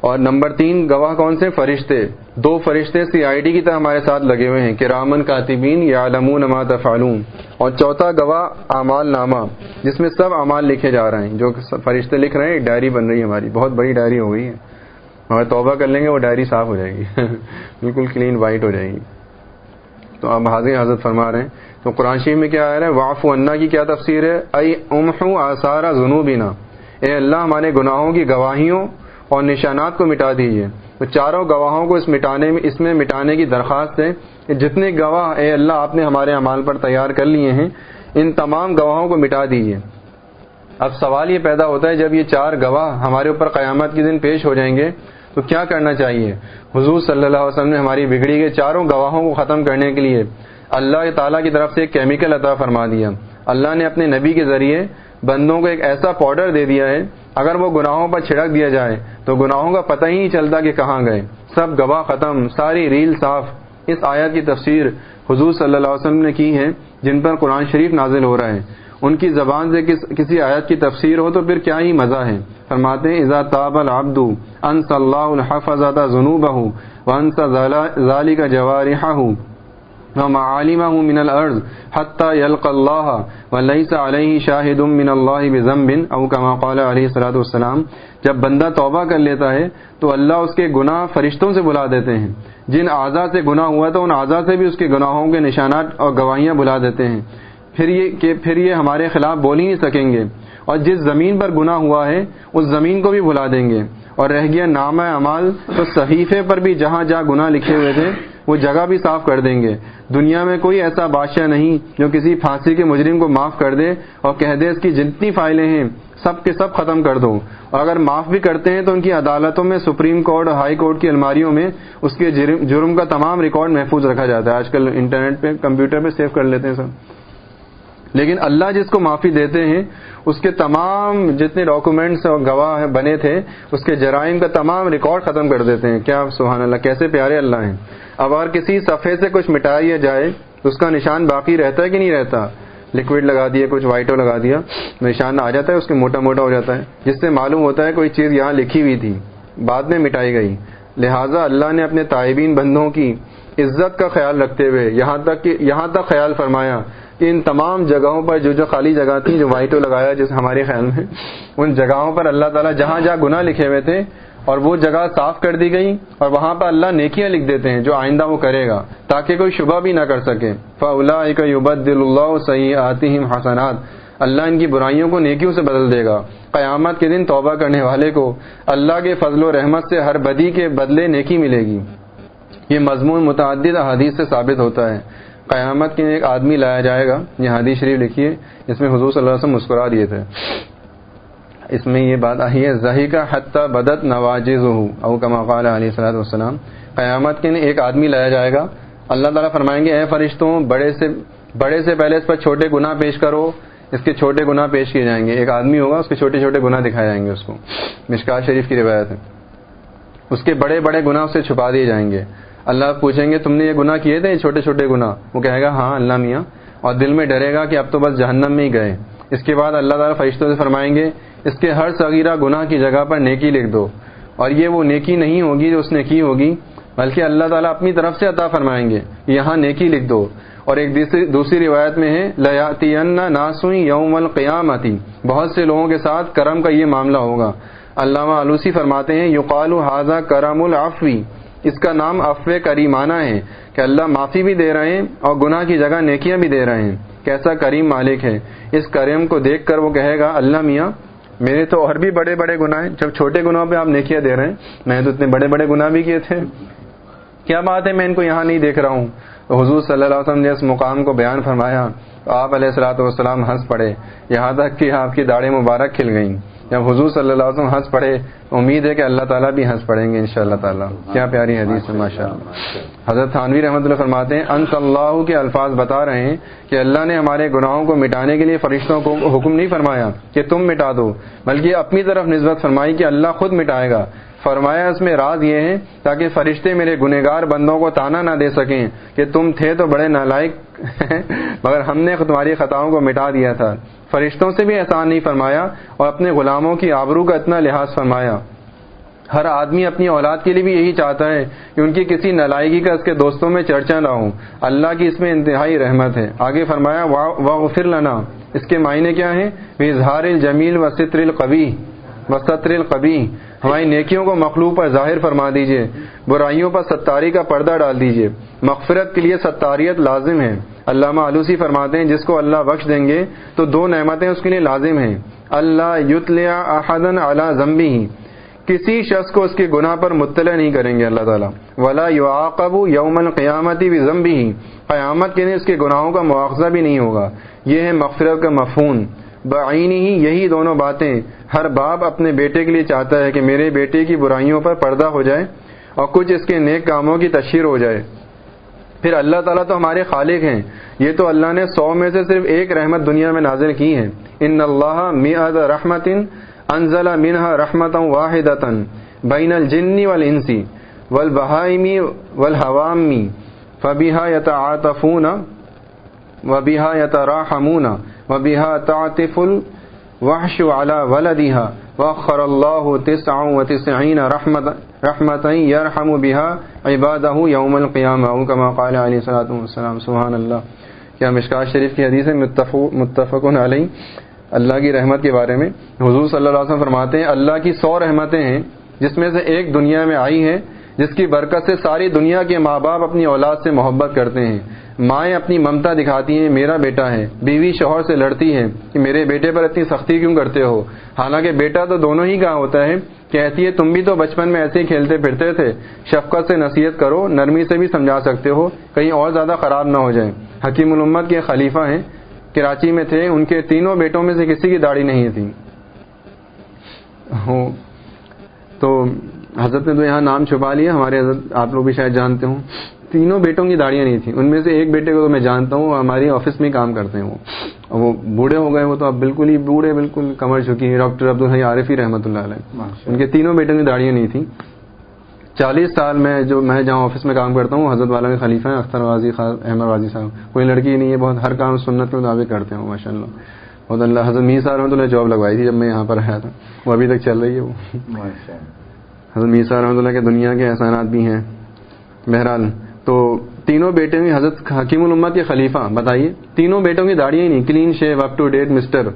اور نمبر تین، گواہ کون سے؟ فرشتے۔ دو فرشتے سی آئی ڈی کی طرح ہمارے ساتھ لگے ہوئے ہیں کرامن کاتبین یا علمون ما تفعلون۔ اور چوتھا، گواہ اعمال نامہ، جس میں سب اعمال لکھے جا رہے ہیں۔ جو فرشتے لکھ رہے ہیں، ایک ڈائری بن رہی ہے ہماری۔ بہت بڑی ڈائری ہو گئی ہے۔ ہمارے توبہ کر لیں گے، وہ ڈائری صاف ہو جائے گی۔ بالکل کلین وائٹ ہو جائے گی۔ تو آپ حاضر حضرت فرما رہے ہیں۔ تو قرآن شریف میں کیا آ رہا ہے؟ واف انا کی کیا تفسیر ہے؟ ائی امحو آثار جنوبینا اے اللہ، ہمارے گناہوں کی گواہیوں اور نشانات کو مٹا دیجیے تو چاروں گواہوں کو اس مٹانے میں اس میں مٹانے کی درخواست ہے کہ جتنے گواہ اے اللہ آپ نے ہمارے اعمال پر تیار کر لیے ہیں، ان تمام گواہوں کو مٹا دیجیے اب سوال یہ پیدا ہوتا ہے، جب یہ چار گواہ ہمارے اوپر قیامت کے دن پیش ہو جائیں گے، تو کیا کرنا چاہیے؟ حضور صلی اللہ علیہ وسلم نے ہماری بگڑی کے چاروں گواہوں کو ختم کرنے کے لیے اللہ تعالیٰ کی طرف سے ایک کیمیکل عطا فرما دیا۔ اللہ نے اپنے نبی کے ذریعے بندوں کو ایک ایسا پاؤڈر دے دیا ہے اگر وہ گناہوں پر چھڑک دیا جائے تو گناہوں کا پتہ ہی نہیں چلتا کہ کہاں گئے۔ سب گواہ ختم، ساری ریل صاف۔ اس آیت کی تفسیر حضور صلی اللہ علیہ وسلم نے کی ہے، جن پر قرآن شریف نازل ہو رہا ہے۔ ان کی زبان سے کسی آیت کی تفسیر ہو تو پھر کیا ہی مزہ ہے۔ فرماتے ہیں، اذا تاب العبد انس اللہ الحفظ ذنوبہ وانس ذالک جوارحہ ومعالمه من الارض حتى يلقى الله وليس عليه شاهد من الله بذنب او كما قال عليه الصلاه والسلام، جب بندہ توبہ کر لیتا ہے تو اللہ اس کے گناہ فرشتوں سے بلا دیتے ہیں۔ جن اعضاء سے گناہ ہوا تو ان اعضاء سے بھی اس کے گناہوں کے نشانات اور گواہیاں بلا دیتے ہیں۔ پھر یہ کہ پھر یہ ہمارے خلاف بول ہی نہیں سکیں گے۔ اور جس زمین پر گناہ ہوا ہے، اس زمین کو بھی بلا دیں گے۔ اور رہ گیا نام اعمال تو صحیفے پر بھی جہاں جہاں گناہ لکھے ہوئے تھے وہ جگہ بھی صاف کر دیں گے۔ دنیا میں کوئی ایسا بادشاہ نہیں جو کسی پھانسی کے مجرم کو معاف کر دے اور کہہ دے اس کی جتنی فائلیں ہیں، سب کے سب ختم کر دو اور اگر معاف بھی کرتے ہیں تو ان کی عدالتوں میں، سپریم کورٹ اور ہائی کورٹ کی الماریوں میں اس کے جرم کا تمام ریکارڈ محفوظ رکھا جاتا ہے۔ آج کل انٹرنیٹ پہ، کمپیوٹر پہ سیو کر لیتے ہیں سب۔ لیکن اللہ جس کو معافی دیتے ہیں، اس کے تمام جتنے ڈاکومنٹس اور گواہ بنے تھے، اس کے جرائم کا تمام ریکارڈ ختم کر دیتے ہیں۔ کیا سبحان اللہ، کیسے پیارے اللہ ہیں؟ اب اگر کسی صفحے سے کچھ مٹایا جائے، اس کا نشان باقی رہتا ہے کہ نہیں رہتا؟ لکوڈ لگا دیا، کچھ وائٹو لگا دیا، نشان آ جاتا ہے، اس کے موٹا موٹا ہو جاتا ہے۔ جس سے معلوم ہوتا ہے کوئی چیز یہاں لکھی ہوئی تھی، بعد میں مٹائی گئی۔ لہٰذا اللہ نے اپنے طائبین بندوں کی عزت کا خیال رکھتے ہوئے یہاں تک کہ یہاں تک خیال فرمایا۔ کہ ان تمام جگہوں پر جو جو خالی جگہ تھی جو وائٹو لگایا جس ہمارے خیال میں، ان جگہوں پر اللہ تعالیٰ جہاں جہاں گناہ لکھے ہوئے تھے اور وہ جگہ صاف کر دی گئی اور وہاں پر اللہ نیکیاں لکھ دیتے ہیں جو آئندہ وہ کرے گا، تاکہ کوئی شبہ بھی نہ کر سکے۔ فلا یوبد دل اللہ صحیح آتی حسنات۔ اللہ ان کی برائیوں کو نیکیوں سے بدل دے گا۔ قیامت کے دن توبہ کرنے والے کو اللہ کے فضل و رحمت سے ہر بدی کے بدلے نیکی ملے گی۔ یہ مضمون متعدد احادیث سے ثابت ہوتا ہے۔ قیامت کے ایک آدمی لایا جائے گا، یہ حدیث شریف لکھیے اس میں حضور صلی اللہ علیہ وسلم مسکرا دیے تھے۔ اس میں یہ بات آئی ہے زہی کا حتیٰ بدت نواز او کما قال علیہ صلاحت والسلام۔ قیامت کے ایک آدمی لایا جائے گا۔ اللہ تعالیٰ فرمائیں گے، اے فرشتوں، بڑے سے بڑے سے پہلے اس پر چھوٹے گناہ پیش کرو، اس کے چھوٹے گناہ پیش کیے جائیں گے۔ ایک آدمی ہوگا، اس کے چھوٹے چھوٹے گناہ دکھائے جائیں گے اس کو۔ مشکا شریف کی روایت ہے۔ اس کے بڑے بڑے گناہ اسے چھپا دیے جائیں گے۔ اللہ پوچھیں گے تم نے یہ گناہ کیے تھے چھوٹے چھوٹے گناہ؟ وہ کہے گا ہاں اللہ میاں۔ اور دل میں ڈرے گا کہ اب تو بس جہنم میں ہی گئے۔ اس کے بعد اللہ تعالیٰ فرشتوں سے فرمائیں گے، اس کے ہر صغیرہ گناہ کی جگہ پر نیکی لکھ دو۔ اور یہ وہ نیکی نہیں ہوگی جو اس نے کی ہوگی، بلکہ اللہ تعالیٰ اپنی طرف سے عطا فرمائیں گے۔ یہاں نیکی لکھ دو۔ اور ایک دوسری روایت میں ہے لیاتی ناسوئی یوم القیام آتی بہت سے لوگوں کے ساتھ کرم کا یہ معاملہ ہوگا۔ علامہ علوسی فرماتے ہیں، یقال حاضہ کرم العفوی اس کا نام افو کریمانہ ہے کہ اللہ معافی بھی دے رہے ہیں اور گناہ کی جگہ نیکیاں بھی دے رہے ہیں کیسا کریم مالک ہے۔ اس کریم کو دیکھ کر وہ کہے گا، اللہ میاں، میرے تو اور بھی بڑے بڑے گناہ ہیں۔ جب چھوٹے گناہوں پہ آپ نیکیاں دے رہے ہیں، میں تو اتنے بڑے بڑے گناہ بھی کیے تھے۔ کیا بات ہے؟ میں ان کو یہاں نہیں دیکھ رہا ہوں۔ تو حضور صلی اللہ علیہ وسلم نے اس مقام کو بیان فرمایا۔ تو آپ علیہ السلاۃ والسلام ہنس پڑے۔ یہاں تک کہ آپ کی داڑھی مبارک کھل گئیں۔ جب حضور صلی اللہ علیہ وسلم ہنس پڑے امید ہے کہ اللہ تعالیٰ بھی ہنس پڑیں گے ان شاء اللہ تعالیٰ۔ کیا پیاری حدیث ہے ماشاء اللہ حضرت تھانوی رحمۃ اللہ فرماتے ہیں انص اللہ کے الفاظ بتا رہے ہیں کہ اللہ نے ہمارے گناہوں کو مٹانے کے لیے فرشتوں کو حکم نہیں فرمایا کہ تم مٹا دو، بلکہ اپنی طرف نسبت فرمائی کہ اللہ خود مٹائے گا۔ فرمایا، اس میں راز یہ ہے، تاکہ فرشتے میرے گنہگار بندوں کو تانا نہ دے سکیں کہ تم تھے تو بڑے نالائق مگر ہم نے تمہاری خطاؤں کو مٹا دیا تھا۔ فرشتوں سے بھی احسان نہیں فرمایا اور اپنے غلاموں کی آبرو کا اتنا لحاظ فرمایا۔ ہر آدمی اپنی اولاد کے لیے بھی یہی چاہتا ہے کہ ان کی کسی نلائیگی کا اس کے دوستوں میں چرچا نہ ہو۔ اللہ کی اس میں انتہائی رحمت ہے۔ آگے فرمایا واغفر لنا۔ اس کے معنی کیا ہیں؟ اظہار الجمیل و ستر القبی و ستر القبی ہماری نیکیوں کو مخلوق پر ظاہر فرما دیجیے۔ برائیوں پر ستاری کا پردہ ڈال دیجیے۔ مغفرت کے لیے ستاریت لازم ہے۔ علامہ آلوسی فرماتے ہیں، جس کو اللہ بخش دیں گے تو دو نعمتیں اس کے لیے لازم ہیں۔ اللہ یتلیا احدن اعلیٰ ضمبی کسی شخص کو اس کے گناہ پر مطلع نہیں کریں گے اللہ تعالیٰ۔ ولا یعاقب یوم القیامتی بھی ضمبی قیامت کے لیے اس کے گناہوں کا مواخذہ بھی نہیں ہوگا۔ یہ ہے مغفرت کا مفہون بعینی ہی یہی دونوں باتیں۔ ہر باپ اپنے بیٹے کے لیے چاہتا ہے کہ میرے بیٹے کی برائیوں پر پردہ ہو جائے اور کچھ اس کے نیک کاموں کی تشہیر ہو جائے۔ پھر اللہ تعالیٰ تو ہمارے خالق ہیں۔ یہ تو اللہ نے سو میں سے صرف ایک رحمت دنیا میں نازل کی ہے۔ ان اللہ میاد رحمت انزل منہا رحمت واحد بین الجنی والانسی والبہائمی والحوامی فبیہا یتعاطفون وبیہا یتراحمون وبیہا تعطف الوحش على ولدها وخر اللہ تسع و تسعین رحمت رحمت یرحم بها عبادہ یوم القیامہ کما قال علیہ الصلوۃ والسلام سبحان اللہ کیا مشکا شریف کی حدیث ہے؟ متفق علیہ۔ اللہ کی رحمت کے بارے میں۔ حضور صلی اللہ علیہ وسلم فرماتے ہیں، اللہ کی سو رحمتیں ہیں، جس میں سے ایک دنیا میں آئی ہے جس کی برکت سے ساری دنیا کے ماں باپ اپنی اولاد سے محبت کرتے ہیں۔ مائیں اپنی ممتا دکھاتی ہیں، میرا بیٹا ہے۔ بیوی شوہر سے لڑتی ہے کہ میرے بیٹے پر اتنی سختی کیوں کرتے ہو؟ حالانکہ بیٹا تو دونوں ہی کا ہوتا ہے۔ کہتی ہے، تم بھی تو بچپن میں ایسے ہی کھیلتے پھرتے تھے۔ شفقت سے نصیحت کرو، نرمی سے بھی سمجھا سکتے ہو۔ کہیں اور زیادہ خراب نہ ہو جائے حکیم الامت کے خلیفہ ہیں، کراچی میں تھے۔ ان کے تینوں بیٹوں میں سے کسی کی داڑھی نہیں تھی۔ تو حضرت نے تو یہاں نام چھپا لیا ہمارے حضرت آپ لوگ بھی شاید جانتے ہوں۔ تینوں بیٹوں کی داڑیاں نہیں تھیں۔ ان میں سے ایک بیٹے کو تو میں جانتا ہوں ہماری آفس میں کام کرتے ہیں وہ۔ وہ بوڑھے ہو گئے وہ تو اب بالکل ہی بوڑھے بالکل کمر چکی ڈاکٹر عبد الحی عارفی رحمۃ اللہ علیہ۔ ان کے تینوں بیٹوں کی داڑیاں نہیں تھیں۔ چالیس سال میں جو میں جہاں آفس میں کام کرتا ہوں حضرت والا کے خلیفہ ہیں اختر واضی احمد واضی صاحب۔ کوئی لڑکی نہیں ہے بہت ہر کام سنت کے مطابق کرتے ہیں ماشاء اللہ بہت اللہ حضرت میر صاحب رحمۃ اللہ جاب لگوائی تھی جب میں یہاں پر آیا تھا۔ وہ ابھی تک چل رہی ہے وہ۔ حضرت میر صاحب رحمۃ اللہ کے دنیا کے احسانات بھی ہیں۔ بہرحال تو تینوں بیٹے بھی حضرت حکیم الامت کے خلیفہ، بتائیے، تینوں بیٹوں کی داڑھی ہی نہیں۔ Clean shave up to date mister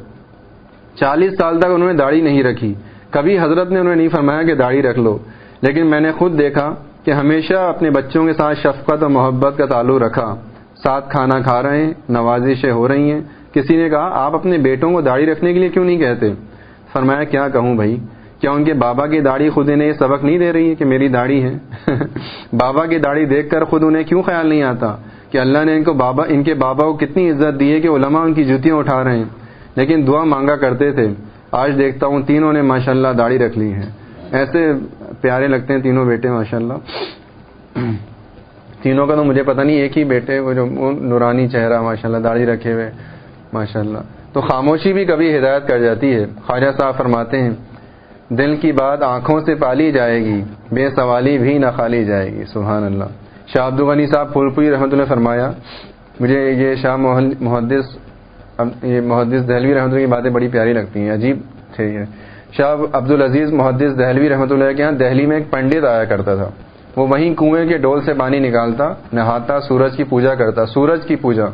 چالیس سال تک انہوں نے داڑھی نہیں رکھی۔ کبھی حضرت نے انہیں نہیں فرمایا کہ داڑھی رکھ لو۔ لیکن میں نے خود دیکھا کہ ہمیشہ اپنے بچوں کے ساتھ شفقت اور محبت کا تعلق رکھا۔ ساتھ کھانا کھا رہے ہیں، نوازشیں ہو رہی ہیں۔ کسی نے کہا، آپ اپنے بیٹوں کو داڑھی رکھنے کے لیے کیوں نہیں کہتے؟ فرمایا، کیا کہوں بھائی؟ کیا ان کے بابا کی داڑھی خود انہیں یہ سبق نہیں دے رہی ہے کہ میری داڑھی ہے؟ بابا کی داڑھی دیکھ کر خود انہیں کیوں خیال نہیں آتا؟ کہ اللہ نے ان کو بابا، ان کے بابا کو کتنی عزت دی ہے کہ علماء ان کی جوتیاں اٹھا رہے ہیں۔ لیکن دعا مانگا کرتے تھے۔ آج دیکھتا ہوں تینوں نے ماشاء اللہ داڑھی رکھ لی ہے۔ ایسے پیارے لگتے ہیں تینوں بیٹے ماشاء اللہ تینوں کا تو مجھے پتہ نہیں، ایک ہی بیٹے، وہ جو نورانی چہرہ ماشاء اللہ داڑھی رکھے ہوئے ماشاء اللہ تو خاموشی بھی کبھی ہدایت کر جاتی ہے۔ خواجہ صاحب فرماتے ہیں دل کی بات آنکھوں سے پالی جائے گی، بے سوالی بھی نہ خالی جائے گی۔ سبحان اللہ۔ شاہ عبد الغنی صاحب پھولپوری رحمۃ اللہ فرمایا، مجھے یہ شاہ محدث یہ محدث دہلوی رحمۃ اللہ کی باتیں بڑی پیاری لگتی ہیں، عجیب تھے یہ۔ شاہ عبد العزیز محدث دہلوی رحمۃ اللہ کے یہاں دہلی میں ایک پنڈت آیا کرتا تھا۔ وہ وہیں کنویں کے ڈول سے پانی نکالتا، نہاتا، سورج کی پوجا کرتا، سورج کی پوجا،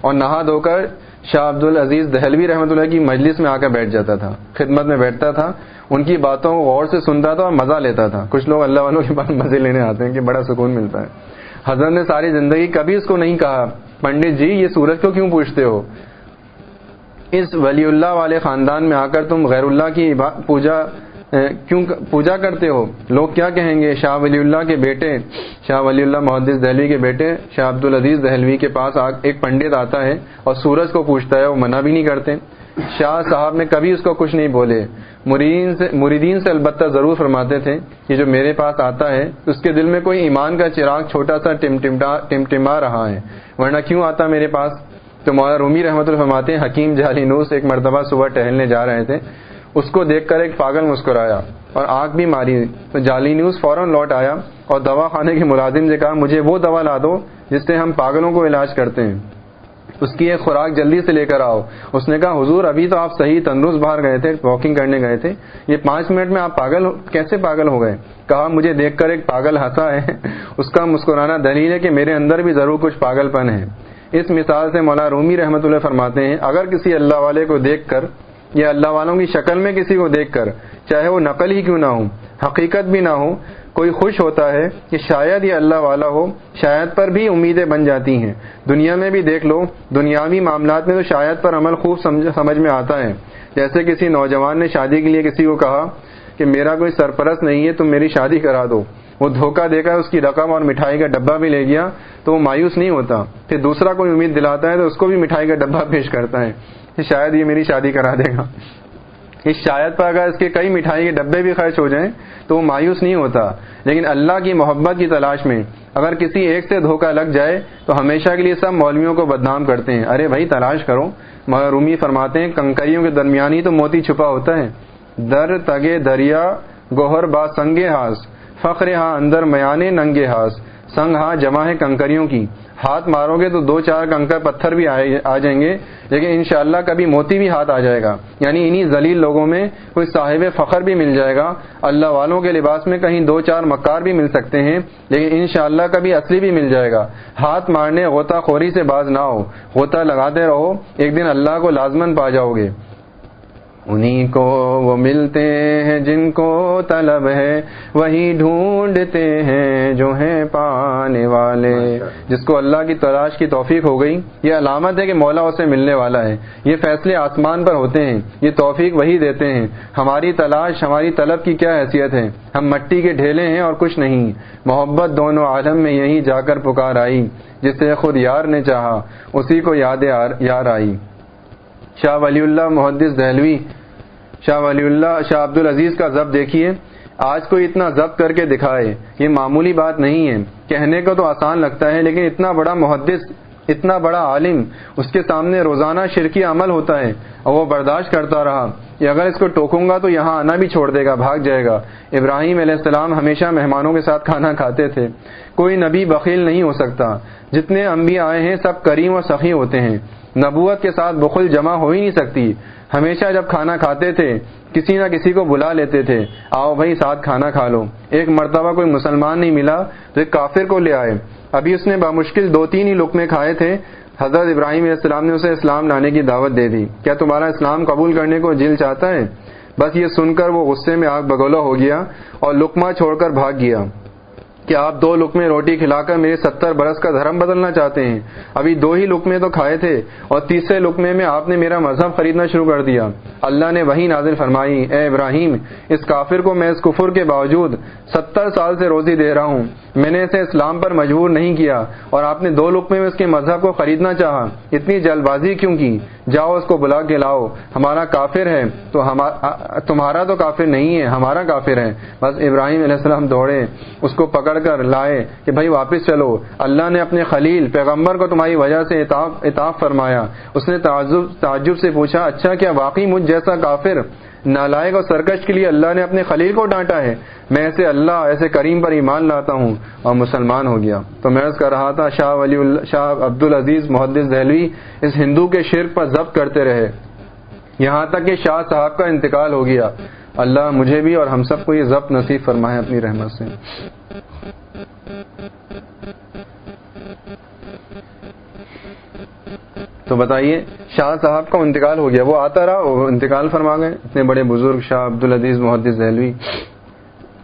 اور نہا دھو کر شاہ عبد العزیز دہلوی رحمۃ اللہ کی مجلس میں آ کر بیٹھ جاتا تھا، خدمت میں بیٹھتا تھا۔ ان کی باتوں کو غور سے سنتا تھا اور مزہ لیتا تھا۔ کچھ لوگ اللہ والوں کے پاس مزے لینے آتے ہیں کہ بڑا سکون ملتا ہے۔ حضرت نے ساری زندگی کبھی اس کو نہیں کہا، پنڈت جی یہ سورج کو کیوں پوچھتے ہو؟ اس ولی اللہ والے خاندان میں آ کر تم غیر اللہ کی پوجا کیوں پوجا کرتے ہو؟ لوگ کیا کہیں گے؟ شاہ ولی اللہ کے بیٹے، شاہ ولی اللہ محدث دہلوی کے بیٹے، شاہ عبد العزیز دہلوی کے پاس ایک پنڈت آتا ہے اور سورج کو پوچھتا ہے، وہ منع بھی نہیں کرتے۔ شاہ صاحب نے کبھی اس کو کچھ نہیں بولے۔ مریدین سے مریدین سے البتہ ضرور فرماتے تھے کہ جو میرے پاس آتا ہے، اس کے دل میں کوئی ایمان کا چراغ چھوٹا سا ٹمٹما رہا ہے۔ ورنہ کیوں آتا میرے پاس؟ تو مولانا رومی رحمۃ اللہ فرماتے ہیں، حکیم جہلی نوس ایک مرتبہ صبح ٹہلنے جا رہے تھے۔ اس کو دیکھ کر ایک پاگل مسکرایا اور آنکھ بھی ماری۔ تو جعلی نیوز فوراً لوٹ آیا اور دوا خانے کے ملازم نے کہا، مجھے وہ دوا لا دو جس سے ہم پاگلوں کو علاج کرتے ہیں۔ اس کی ایک خوراک جلدی سے لے کر آؤ۔ اس نے کہا، حضور، ابھی تو آپ صحیح تندرست باہر گئے تھے واکنگ کرنے گئے تھے۔ یہ پانچ منٹ میں آپ پاگل کیسے پاگل ہو گئے؟ کہا، مجھے دیکھ کر ایک پاگل ہنسا ہے۔ اس کا مسکرانا دلیل ہے کہ میرے اندر بھی ضرور کچھ پاگل پن ہے۔ اس مثال سے مولا رومی رحمت اللہ فرماتے ہیں، اگر کسی اللہ والے کو دیکھ کر یا اللہ والوں کی شکل میں کسی کو دیکھ کر، چاہے وہ نقل ہی کیوں نہ ہو، حقیقت بھی نہ ہو کوئی خوش ہوتا ہے کہ شاید یہ اللہ والا ہو، شاید پر بھی امیدیں بن جاتی ہیں۔ دنیا میں بھی دیکھ لو، دنیاوی معاملات میں تو شاید پر عمل خوب سمجھ میں آتا ہے۔ جیسے کسی نوجوان نے شادی کے لیے کسی کو کہا کہ میرا کوئی سرپرست نہیں ہے، تم میری شادی کرا دو۔ وہ دھوکہ دے کر اس کی رقم اور مٹھائی کا ڈبہ بھی لے گیا تو وہ مایوس نہیں ہوتا۔ پھر دوسرا کوئی امید دلاتا ہے تو اس کو بھی مٹھائی کا ڈبہ پیش کرتا ہے کہ شاید یہ میری شادی کرا دے گا۔ اس شاید پر اگر اس کے کئی مٹھائی کے ڈبے بھی خرچ ہو جائیں تو وہ مایوس نہیں ہوتا۔ لیکن اللہ کی محبت کی تلاش میں اگر کسی ایک سے دھوکہ لگ جائے تو ہمیشہ کے لیے سب مولویوں کو بدنام کرتے ہیں۔ ارے بھائی، تلاش کرو۔ مگر رومی فرماتے ہیں، کنکریوں کے درمیان ہی تو موتی چھپا ہوتا ہے۔ در تگے دریا، گوہر با سنگے ہاس، فخر ہاں اندر میانے ننگے ہاس۔ سنگ ہاں جمع ہے کنکریوں کی۔ ہاتھ مارو گے تو دو چار کنکر پتھر بھی آ جائیں گے۔ لیکن انشاءاللہ کبھی موتی بھی ہاتھ آ جائے گا۔ یعنی انہی ذلیل لوگوں میں کوئی صاحب فخر بھی مل جائے گا۔ اللہ والوں کے لباس میں کہیں دو چار مکار بھی مل سکتے ہیں، لیکن انشاءاللہ کبھی اصلی بھی مل جائے گا۔ ہاتھ مارنے غوطہ خوری سے باز نہ ہو۔ غوطہ لگاتے رہو۔ ایک دن اللہ کو لازمن پا جاؤ گے۔ انہی کو وہ ملتے ہیں جن کو طلب ہے وہی ڈھونڈتے ہیں جو ہیں پانے والے۔ جس کو اللہ کی تلاش کی توفیق ہو گئی یہ علامت ہے کہ مولا اسے ملنے والا ہے۔ یہ فیصلے آسمان پر ہوتے ہیں یہ توفیق وہی دیتے ہیں۔ ہماری تلاش ہماری طلب کی کیا حیثیت ہے؟ ہم مٹی کے ڈھیلے ہیں اور کچھ نہیں۔ محبت دونوں عالم میں یہی جا کر پکار آئی جسے خود یار نے چاہا اسی کو یاد یار آئی۔ شاہ ولی اللہ محدث دہلوی، شاہ ولی اللہ، شاہ عبد العزیز کا ضبط دیکھیے۔ آج کوئی اتنا ضبط کر کے دکھائے، یہ معمولی بات نہیں ہے۔ کہنے کو تو آسان لگتا ہے، لیکن اتنا بڑا محدث، اتنا بڑا عالم، اس کے سامنے روزانہ شرکی عمل ہوتا ہے اور وہ برداشت کرتا رہا۔ کہ اگر اس کو ٹوکوں گا تو یہاں آنا بھی چھوڑ دے گا، بھاگ جائے گا۔ ابراہیم علیہ السلام ہمیشہ مہمانوں کے ساتھ کھانا کھاتے تھے۔ کوئی نبی بخیل نہیں ہو سکتا۔ جتنے انبیاء آئے ہیں، سب کریم اور سخی ہوتے ہیں۔ نبوت کے ساتھ بخل جمع ہو ہی نہیں سکتی۔ ہمیشہ جب کھانا کھاتے تھے، کسی نہ کسی کو بلا لیتے تھے۔ آؤ بھائی ساتھ کھانا کھا لو۔ ایک مرتبہ کوئی مسلمان نہیں ملا تو ایک کافر کو لے آئے۔ ابھی اس نے بامشکل دو تین ہی لکمے کھائے تھے۔ حضرت ابراہیم علیہ السلام نے اسے اسلام لانے کی دعوت دے دی۔ کیا تمہارا اسلام قبول کرنے کو جل چاہتا ہے؟ بس یہ سن کر وہ غصے میں آگ بگولا ہو گیا اور لکما چھوڑ کر بھاگ گیا۔ کہ آپ دو لکمے روٹی کھلا کر میرے ستر برس کا دھرم بدلنا چاہتے ہیں۔ ابھی دو ہی لکمے تو کھائے تھے اور تیسرے لکمے میں آپ نے میرا مذہب خریدنا شروع کر دیا۔ اللہ نے وہی نازل فرمائی، اے ابراہیم، اس کافر کو میں اس کفر کے باوجود ستر سال سے روزی دے رہا ہوں۔ میں نے اسے اسلام پر مجبور نہیں کیا اور آپ نے دو لکمے میں اس کے مذہب کو خریدنا چاہا۔ اتنی جلد بازی کیوں کی؟ جاؤ اس کو بلا کے لاؤ، ہمارا کافر ہے، تو تمہارا تو کافر نہیں ہے، ہمارا کافر ہے۔ بس ابراہیم علیہ السلام دوڑے، اس کو پکڑ کر لائے کہ بھائی واپس چلو۔ اللہ نے اپنے خلیل، پیغمبر کو تمہاری وجہ سے اطاف فرمایا۔ اس نے تعجب سے پوچھا اچھا کیا، واقعی مجھ جیسا کافر؟ نالائق اور سرکش کے لیے اللہ نے اپنے خلیل کو ڈانٹا ہے۔ میں ایسے اللہ، ایسے کریم پر ایمان لاتا ہوں اور مسلمان ہو گیا۔ تو میں کر رہا تھا، شاہ ولی اللہ، شاہ عبد العزیز محدث دہلوی اس ہندو کے شرک پر ضبط کرتے رہے۔ یہاں تک کہ شاہ صاحب کا انتقال ہو گیا۔ اللہ مجھے بھی اور ہم سب کو یہ ضبط نصیب فرمائے اپنی رحمت سے۔ تو بتائیے، شاہ صاحب کا انتقال ہو گیا، وہ آتا رہا، وہ انتقال فرما گئے، اتنے بڑے بزرگ شاہ عبد العزیز محدث دہلوی۔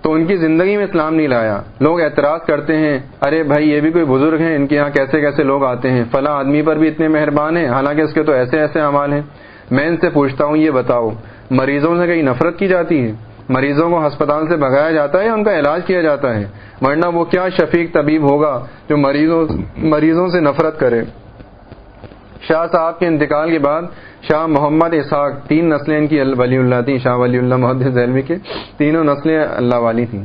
تو ان کی زندگی میں اسلام نہیں لایا، لوگ اعتراض کرتے ہیں، ارے بھائی یہ بھی کوئی بزرگ ہیں، ان کے یہاں کیسے کیسے لوگ آتے ہیں، فلاں آدمی پر بھی اتنے مہربان ہیں، حالانکہ اس کے تو ایسے ایسے اعمال ہیں۔ میں ان سے پوچھتا ہوں، یہ بتاؤ، مریضوں سے کہیں نفرت کی جاتی ہے؟ مریضوں کو ہسپتال سے بھگایا جاتا ہے یا ان کا علاج کیا جاتا ہے؟ ورنہ وہ کیا شفیق طبیب ہوگا جو مریضوں مریضوں سے نفرت کرے؟ شاہ صاحب کے انتقال کے بعد شاہ محمد اسحاق تین نسلیں ان کی ولی اللہ تھیں شاہ ولی اللہ محمد زیلوی کے تینوں نسلیں اللہ والی تھیں۔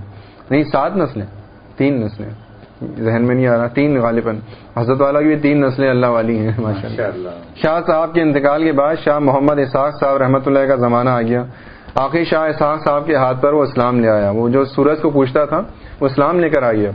نہیں سات نسلیں تین نسلیں۔ ذہن میں نہیں آ رہا تین غالباً۔ حضرت والا کی بھی تین نسلیں اللہ والی ہیں ماشاء اللہ شاہ صاحب کے انتقال کے بعد شاہ محمد اسحاق صاحب رحمۃ اللہ کا زمانہ آ گیا۔ آخر شاہ اسحاق صاحب کے ہاتھ پر وہ اسلام لے آیا۔ وہ جو سورج کو پوچھتا تھا وہ اسلام لے کر آ گیا۔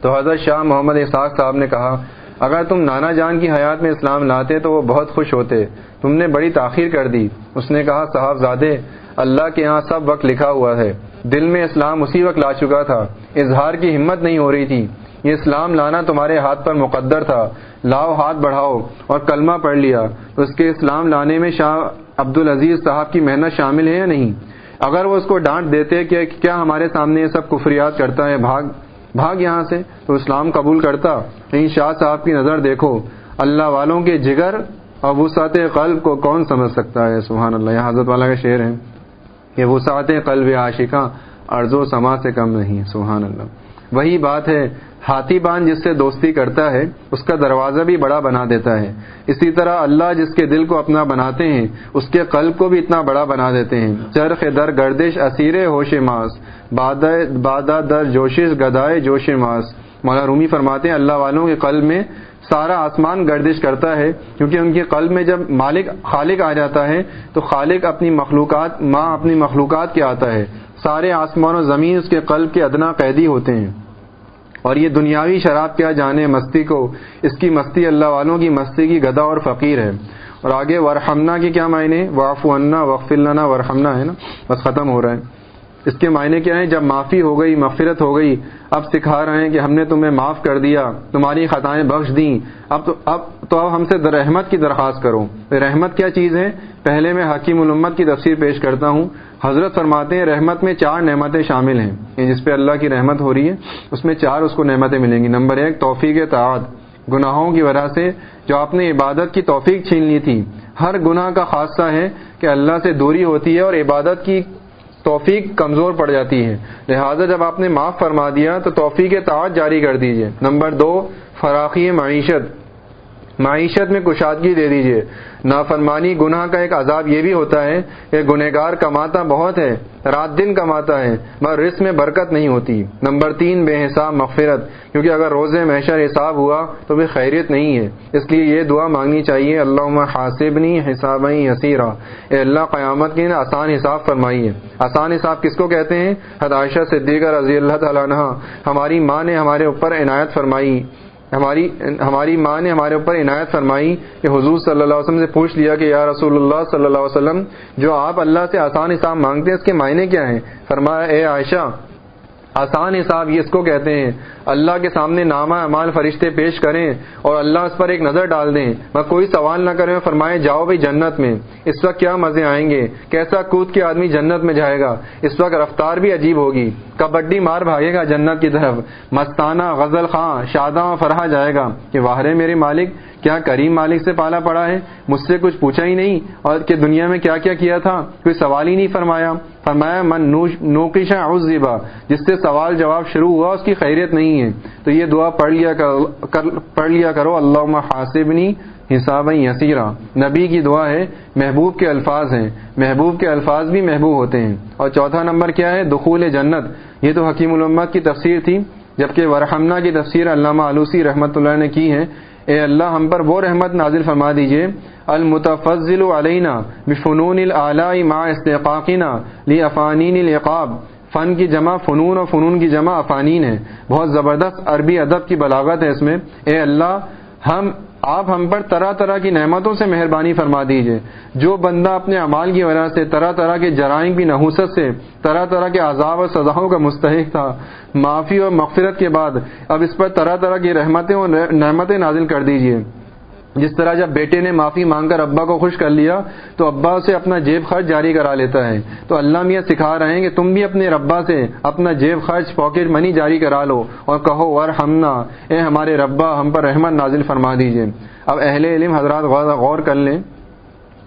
تو حضرت شاہ محمد اسحاق صاحب نے کہا اگر تم نانا جان کی حیات میں اسلام لاتے تو وہ بہت خوش ہوتے۔ تم نے بڑی تاخیر کر دی۔ اس نے کہا صاحب زادے اللہ کے یہاں سب وقت لکھا ہوا ہے۔ دل میں اسلام اسی وقت لا چکا تھا۔ اظہار کی ہمت نہیں ہو رہی تھی۔ یہ اسلام لانا تمہارے ہاتھ پر مقدر تھا۔ لاؤ ہاتھ بڑھاؤ اور کلمہ پڑھ لیا۔ تو اس کے اسلام لانے میں شاہ عبد العزیز صاحب کی محنت شامل ہے یا نہیں؟ اگر وہ اس کو ڈانٹ دیتے کہ کیا ہمارے سامنے یہ سب کفریات کرتا ہے، بھاگ بھاگ یہاں سے تو اسلام قبول کرتا۔ نہیں شاہ صاحب کی نظر دیکھو، اللہ والوں کے جگر اور وسعت قلب کو کون سمجھ سکتا ہے؟ سبحان اللہ یہ حضرت والا کا شعر ہے کہ وسعت قلب عاشقہ ارض و سما سے کم نہیں، سبحان اللہ۔ وہی بات ہے ہاتھی بان جس سے دوستی کرتا ہے، اس کا دروازہ بھی بڑا بنا دیتا ہے۔ اسی طرح اللہ جس کے دل کو اپنا بناتے ہیں، اس کے قلب کو بھی اتنا بڑا بنا دیتے ہیں۔ چرخ در گردش اسیر ہوش ماس، بادہ در جوشش گدائے جوش ماس۔ مولا رومی فرماتے ہیں، اللہ والوں کے قلب میں سارا آسمان گردش کرتا ہے، کیونکہ ان کے قلب میں جب مالک خالق آ جاتا ہے، تو خالق اپنی مخلوقات ماں اپنی مخلوقات کے آتا ہے۔ سارے آسمان و زمین اس کے قلب کے ادنا قیدی ہوتے ہیں۔ اور یہ دنیاوی شراب کیا جانے مستی کو، اس کی مستی اللہ والوں کی مستی کی گدا اور فقیر ہے۔ اور آگے ورحمنا کی کیا معنی؟ واف انا وقف اللہ ورحمنا ہے نا؟ بس ختم ہو رہا ہے۔ اس کے معنی کیا ہیں؟ جب معافی ہو گئی، مغفرت ہو گئی، اب سکھا رہے ہیں کہ ہم نے تمہیں معاف کر دیا، تمہاری خطائیں بخش دیں۔ اب تو اب تو اب ہم سے رحمت کی درخواست کرو۔ رحمت کیا چیز ہے؟ پہلے میں حکیم الامت کی تفسیر پیش کرتا ہوں۔ حضرت فرماتے ہیں، رحمت میں چار نعمتیں شامل ہیں۔ یعنی جس پہ اللہ کی رحمت ہو رہی ہے، اس میں چار اس کو نعمتیں ملیں گی۔ نمبر ایک، توفیق تعاد گناہوں کی وجہ سے جو آپ نے عبادت کی توفیق چھین لی تھی، ہر گناہ کا خاصہ ہے کہ اللہ سے دوری ہوتی ہے اور عبادت کی توفیق کمزور پڑ جاتی ہے۔ لہٰذا جب آپ نے معاف فرما دیا تو توفیق تعاد جاری کر دیجیے۔ نمبر دو، فراخی معیشت۔ معیشت میں کشادگی دے دیجیے۔ نافرمانی، گناہ کا ایک عذاب یہ بھی ہوتا ہے کہ گنہگار کماتا بہت ہے، رات دن کماتا ہے، مگر رزق میں برکت نہیں ہوتی۔ نمبر تین، بے حساب مغفرت، کیونکہ اگر روزے محشر حساب ہوا تو بھی خیریت نہیں ہے۔ اس لیے یہ دعا مانگنی چاہیے اللہ حاصبنی حساب حسیرہ اے اللہ، قیامت کی آسان حساب فرمائیے۔ آسان حساب کس کو کہتے ہیں؟ حدائشہ صدیقہ رضی اللہ تعالیٰ عنہ۔ ہماری ماں نے ہمارے اوپر عنایت فرمائی۔ ہماری ہماری ماں نے ہمارے اوپر عنایت فرمائی کہ حضور صلی اللہ علیہ وسلم سے پوچھ لیا کہ یا رسول اللہ صلی اللہ علیہ وسلم، جو آپ اللہ سے آسان حساب مانگتے ہیں، اس کے معنی کیا ہیں؟ فرمایا، اے عائشہ آسان حساب یہ اس کو کہتے ہیں۔ اللہ کے سامنے نامہ امال فرشتے پیش کریں اور اللہ اس پر ایک نظر ڈال دیں۔ میں کوئی سوال نہ کریں فرمائے، جاؤ بھائی جنت میں۔ اس وقت کیا مزے آئیں گے؟ کیسا کود کے آدمی جنت میں جائے گا؟ اس وقت رفتار بھی عجیب ہوگی۔ کبڈی مار بھاگے گا جنت کی طرف۔ مستانہ غزل خاں شاداں فرحا جائے گا کہ واہرے میرے مالک کیا کریم مالک سے پالا پڑا ہے؟ مجھ سے کچھ پوچھا ہی نہیں اور کہ دنیا میں کیا کیا کیا تھا؟ کوئی سوال ہی نہیں فرمایا۔ فرمایا، من نوکشا عزیبا جس سے سوال جواب شروع ہوا، اس کی خیریت نہیں ہے۔ تو یہ دعا پڑھ لیا پڑھ لیا کرو۔ اللہ حاصبنی حساب یسیرا۔ نبی کی دعا ہے، محبوب کے الفاظ ہیں۔ محبوب کے الفاظ بھی محبوب ہوتے ہیں۔ اور چوتھا نمبر کیا ہے؟ دخول جنت۔ یہ تو حکیم الامت کی تفسیر تھی، جبکہ ورحمنا کی تفسیر علامہ علوسی رحمۃ اللہ نے کی ہے۔ اے اللہ، ہم پر وہ رحمت نازل فرما دیجیے۔ المتفضل علینا بفنون العلاء مع لی لافانین العقاب۔ فن کی جمع، فنون اور فنون کی جمع افانین ہے۔ بہت زبردست عربی ادب کی بلاغت ہے اس میں۔ اے اللہ، ہم آپ ہم پر طرح طرح کی نعمتوں سے مہربانی فرما دیجیے۔ جو بندہ اپنے اعمال کی وجہ سے طرح طرح کے جرائم کی نحوست سے، طرح طرح کے عذاب اور سزاؤں کا مستحق تھا، معافی اور مغفرت کے بعد اب اس پر طرح طرح کی رحمتیں اور نعمتیں نازل کر دیجیے۔ جس طرح جب بیٹے نے معافی مانگ کر ابا کو خوش کر لیا، تو ابا سے اپنا جیب خرچ جاری کرا لیتا ہے۔ تو اللہ میاں سکھا رہے ہیں کہ تم بھی اپنے ربا سے اپنا جیب خرچ پاکٹ منی جاری کرا لو اور کہو ور ہمنا اے ہمارے ربا، ہم پر رحمت نازل فرما دیجیے اب اہل علم حضرات غور کر لیں۔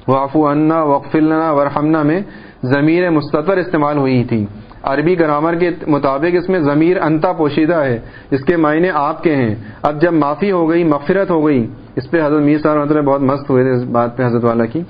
وافو انا وقف اللہ ورحمنا میں ضمیر مستطر استعمال ہوئی تھی۔ عربی گرامر کے مطابق اس میں ضمیر انتا پوشیدہ ہے۔ اس کے معنی آپ کے ہیں۔ اب جب معافی ہو گئی، مغفرت ہو گئی اس پہ حضرت میر صاحب بہت مست ہوئے تھے اس بات پہ حضرت والا کی۔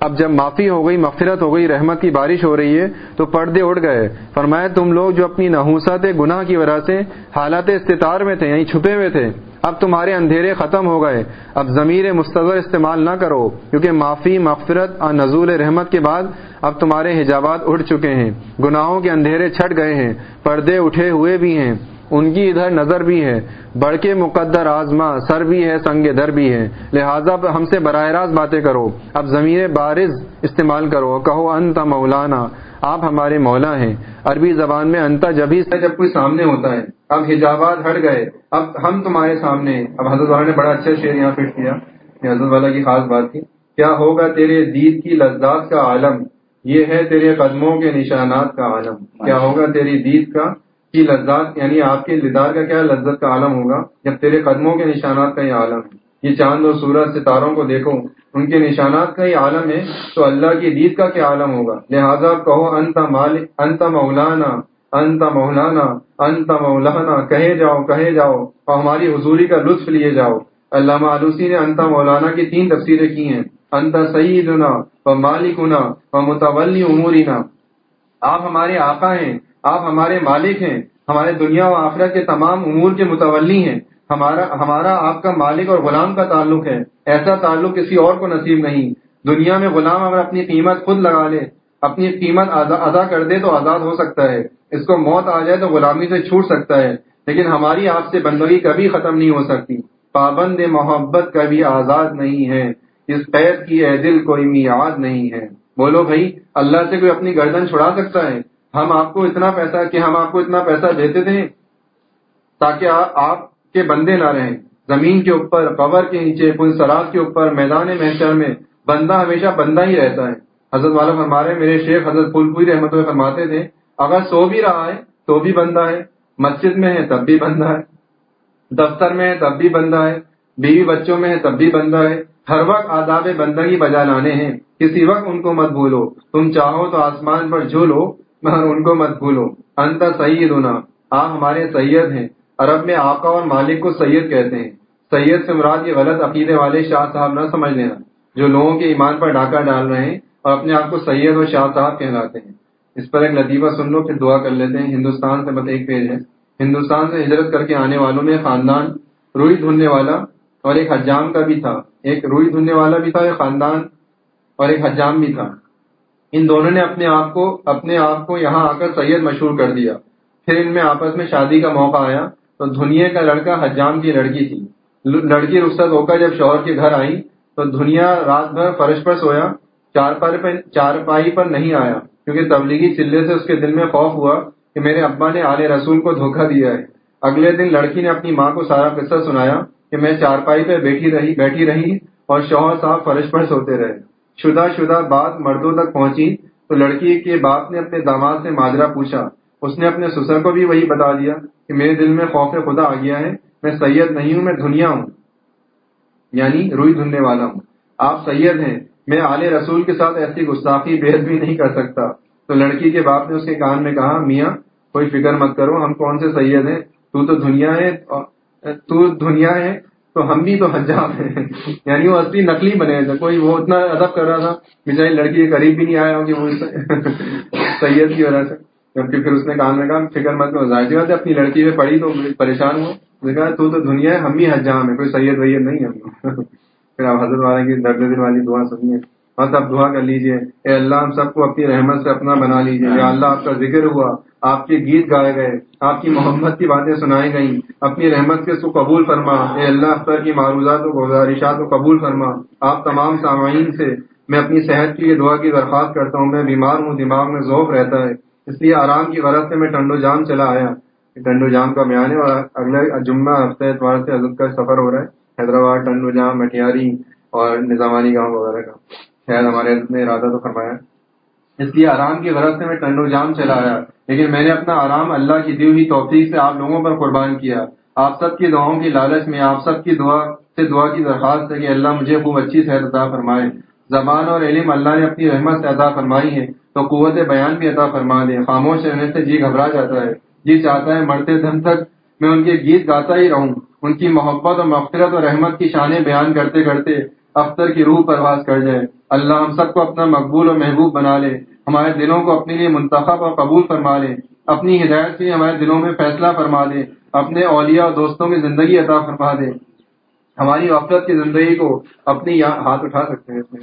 اب جب معافی ہو گئی، مغفرت ہو گئی، رحمت کی بارش ہو رہی ہے، تو پردے اڑ گئے۔ فرمایا، تم لوگ جو اپنی نحوست گناہ کی وجہ سے حالات استطار میں تھے یعنی چھپے ہوئے تھے، اب تمہارے اندھیرے ختم ہو گئے۔ اب ضمیر مستظر استعمال نہ کرو، کیونکہ معافی، مغفرت اور نزول رحمت کے بعد اب تمہارے حجابات اٹھ چکے ہیں۔ گناہوں کے اندھیرے چھٹ گئے ہیں، پردے اٹھے ہوئے بھی ہیں۔ ان کی ادھر نظر بھی ہے۔ بڑھ کے مقدر آزما، سر بھی ہے، سنگ در بھی ہے۔ لہٰذا ہم سے براہ راست باتیں کرو۔ اب ضمیر بارز استعمال کرو۔ کہو، انت مولانا، آپ ہمارے مولا ہیں۔ عربی زبان میں انتا جبھی سے جب کوئی سامنے ہوتا ہے۔ اب حجابات ہٹ گئے۔ اب ہم تمہارے سامنے اب حضرت والا نے بڑا اچھا شعر یہاں پیش کیا۔ حضرت والا کی خاص بات تھی۔ کیا ہوگا تیرے دید کی لذات کا عالم؟ یہ ہے تیرے قدموں کے نشانات کا عالم۔ کیا ہوگا تیری دید کا؟ کی لذات یعنی آپ کے لدار کا کیا لذت کا عالم ہوگا؟ جب تیرے قدموں کے نشانات کا یہ عالم ہے۔ یہ چاند اور سورج ستاروں کو دیکھو، ان کے نشانات کا یہ عالم ہے، تو اللہ کی دید کا کیا عالم ہوگا؟ لہذا کہو، انت مال، انت مولانا انت مولانا انت مولانا، کہے جاؤ کہے جاؤ، اور ہماری حضوری کا لطف لیے جاؤ۔ علامہ آلوسی نے انتا مولانا کی تین تفسیریں کی ہیں۔ انت سیدنا و مالکنا و متولی امورینا آپ ہمارے آقا ہیں۔ آپ ہمارے مالک ہیں، ہمارے دنیا و آخرت کے تمام امور کے متولی ہیں۔ ہمارا ہمارا آپ کا مالک اور غلام کا تعلق ہے۔ ایسا تعلق کسی اور کو نصیب نہیں۔ دنیا میں غلام اگر اپنی قیمت خود لگا لے، اپنی قیمت ادا کر دے تو آزاد ہو سکتا ہے۔ اس کو موت آ جائے تو غلامی سے چھوٹ سکتا ہے۔ لیکن ہماری آپ سے بندگی کبھی ختم نہیں ہو سکتی۔ پابند محبت کبھی آزاد نہیں ہے۔ اس قید کی ہے دل کوئی میاد نہیں ہے۔ بولو بھائی، اللہ سے کوئی اپنی گردن چھڑا سکتا ہے؟ ہم آپ کو اتنا پیسہ کہ ہم آپ کو اتنا پیسہ دیتے تھے تاکہ آپ کے بندے نہ رہیں۔ زمین کے اوپر، قبر کے نیچے سراج کے اوپر، میدان محشر میں بندہ ہمیشہ بندہ ہی رہتا ہے۔ حضرت والا فرما رہے میرے شیخ حضرت پھول پوری رحمت اللہ فرماتے تھے، اگر سو بھی رہا ہے تو بھی بندہ ہے، مسجد میں ہے تب بھی بندہ ہے، دفتر میں ہے تب بھی بندہ ہے، بیوی بچوں میں ہے تب بھی بندہ ہے۔ ہر وقت آداب بندگی بجا لانے ہیں۔ کسی وقت ان کو مت بھولو۔ تم چاہو تو آسمان پر جھولو مگر ان کو مت بھولو۔ انت سعید ہونا آپ ہمارے سید ہیں۔ عرب میں آقا اور مالک کو سید کہتے ہیں۔ سید سے مراد یہ غلط عقیدے والے شاہ صاحب نہ سمجھ لینا۔ جو لوگوں کے ایمان پر ڈاکہ ڈال رہے ہیں اور اپنے آپ کو سید اور شاہ صاحب کہلاتے ہیں۔ اس پر ایک لطیفہ سن لو، پھر دعا کر لیتے ہیں۔ ہندوستان سے بس ایک پیج ہے۔ ہندوستان سے ہجرت کر کے آنے والوں میں خاندان روئی دھلنے والا اور ایک حجام کا بھی تھا۔ ایک روئی دھلنے والا بھی تھا، ایک خاندان اور ایک حجام بھی تھا۔ ان دونوں نے اپنے آپ کو، اپنے آپ کو یہاں آ کر سید مشہور کر دیا۔ پھر ان میں آپس میں شادی کا موقع آیا۔ تو دنیا کا لڑکا حجام کی لڑکی تھی۔ لڑکی رخصت ہو کر جب شوہر کے گھر آئی تو دنیا رات بھر فرش پر سویا، چار چار پائی پر نہیں آیا۔ کیونکہ تبلیغی چلے سے اس کے دل میں خوف ہوا کہ میرے ابا نے آل رسول کو دھوکہ دیا ہے۔ اگلے دن لڑکی نے اپنی ماں کو سارا قصہ سنایا کہ میں چار پائی پہ بیٹھی رہی بیٹھی رہی اور شوہر صاحب فرش پر سوتے رہے۔ شدہ شدہ بات مردوں تک پہنچی تو لڑکی کے باپ نے اپنے داماد سے ماجرا پوچھا۔ اس نے اپنے سسر کو بھی وہی بتا دیا کہ میرے دل میں خوف خدا آ گیا ہے، میں سید نہیں ہوں، میں دنیا ہوں۔ یعنی روئی دھننے والا ہوں۔ آپ سید ہیں، میں آل رسول کے ساتھ ایسی گستاخی، بےحد بھی نہیں کر سکتا۔ تو لڑکی کے باپ نے اس کے کان میں کہا، میاں، کوئی فکر مت کرو، ہم کون سے سید ہیں؟ تو تو دنیا ہے تو دنیا ہے۔ تو ہم بھی تو حجاب ہیں۔ یعنی وہ اصلی نقلی بنے تھے کوئی وہ اتنا ادب کر رہا تھا بچائی لڑکی کے قریب بھی نہیں آیا کہ وہ سید کی وجہ سے۔ جبکہ پھر اس نے کہا، میں کہا، فکر مت میں ظاہر بات ہے، اپنی لڑکی پہ پڑی تو پریشان ہوا کہا، تو تو دنیا ہے، ہم بھی حجام ہے کوئی سید وید نہیں ہم پھر آپ حضرت والے کی درد دل والی دعا سنیے۔ بس آپ دعا کر لیجیے۔ اے اللہ، ہم سب کو اپنی رحمت سے اپنا بنا لیجیے۔ یا اللہ، آپ کا ذکر ہوا، آپ کے گیت گائے گئے، آپ کی محمد کی باتیں سنائی گئیں۔ اپنی رحمت کے سو قبول فرما۔ اے اللہ، اختر کی معروضات و گزارشات کو قبول فرما۔ آپ تمام سامعین سے میں اپنی صحت کی دعا کی درخواست کرتا ہوں۔ میں بیمار ہوں، دماغ میں ذوق رہتا ہے، اس لیے آرام کی غرض سے میں ٹنڈو جام چلا آیا۔ ٹنڈو جام کا بیان ہے اور اگلے جمعہ ہفتے اتوار سے حضرت کا سفر ہو رہا ہے، حیدرآباد، ٹنڈو جام، مٹیاری اور نظامانی گاؤں وغیرہ کا۔ خیر، ہمارے نے ارادہ تو فرمایا۔ اس لیے آرام کی غرض سے میں ٹنڈو جام چلا آیا، لیکن میں نے اپنا آرام اللہ کی دی ہوئی توفیق سے آپ لوگوں پر قربان کیا۔ آپ سب کی دعاؤں کی لالچ میں، آپ سب کی دعا سے دعا کی درخواست ہے کہ اللہ مجھے خوب اچھی صحت عطا فرمائے۔ زبان اور علم اللہ نے اپنی رحمت سے عطا فرمائی ہے، تو قوت بیان بھی عطا فرما دے۔ خاموش رہنے سے جی گھبرا جاتا ہے جی چاہتا ہے مرتے دم تک میں ان کے گیت گاتا ہی رہوں۔ ان کی محبت اور مغفرت اور رحمت کی شانیں بیان کرتے کرتے اختر کی روح پرواز کر جائے۔ اللہ ہم سب کو اپنا مقبول اور محبوب بنا لے، ہمارے دلوں کو اپنے لیے منتخب اور قبول فرما لے۔ اپنی ہدایت سے ہمارے دلوں میں فیصلہ فرما دے اپنے اولیاء اور دوستوں میں زندگی عطا فرما دے۔ ہماری غفلت کی زندگی کو اپنی ہاتھ اٹھا سکتے ہیں اس میں۔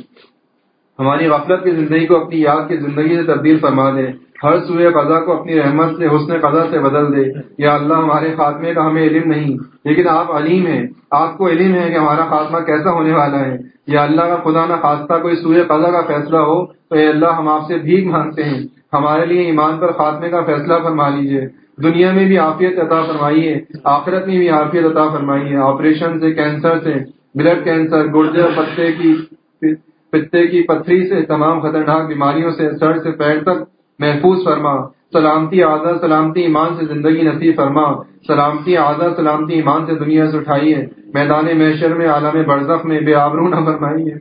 ہماری غفلت کی زندگی کو اپنی یاد کی زندگی سے تبدیل فرما دے۔ ہر سوئے قضا کو اپنی رحمت سے، حسن قضا سے بدل دے۔ یا اللہ ہمارے خاتمے کا ہمیں علم نہیں، لیکن آپ علیم ہیں۔ آپ کو علم ہے کہ ہمارا خاتمہ کیسا ہونے والا ہے۔ یا اللہ کا خدا نہ خاصہ کوئی سوئے قضا کا فیصلہ ہو تو اے اللہ ہم آپ سے بھیک مانگتے ہیں۔ ہمارے لیے ایمان پر خاتمے کا فیصلہ فرما لیجیے دنیا میں بھی عافیت عطا فرمائیے، آخرت میں بھی عافیت عطا فرمائیے۔ آپریشن سے کینسر سے، بلڈ کینسر گردے پتے کی پتے کی پتھری سے تمام خطرناک بیماریوں سے، سر سے، پیر تک محفوظ فرما۔ سلامتی آزاد سلامتی ایمان سے زندگی نصیب فرما۔ سلامتی آزاد سلامتی ایمان سے دنیا سے اٹھائیے میدان میشر میں، عالم برزخ میں بے آبرو نہ فرمائیے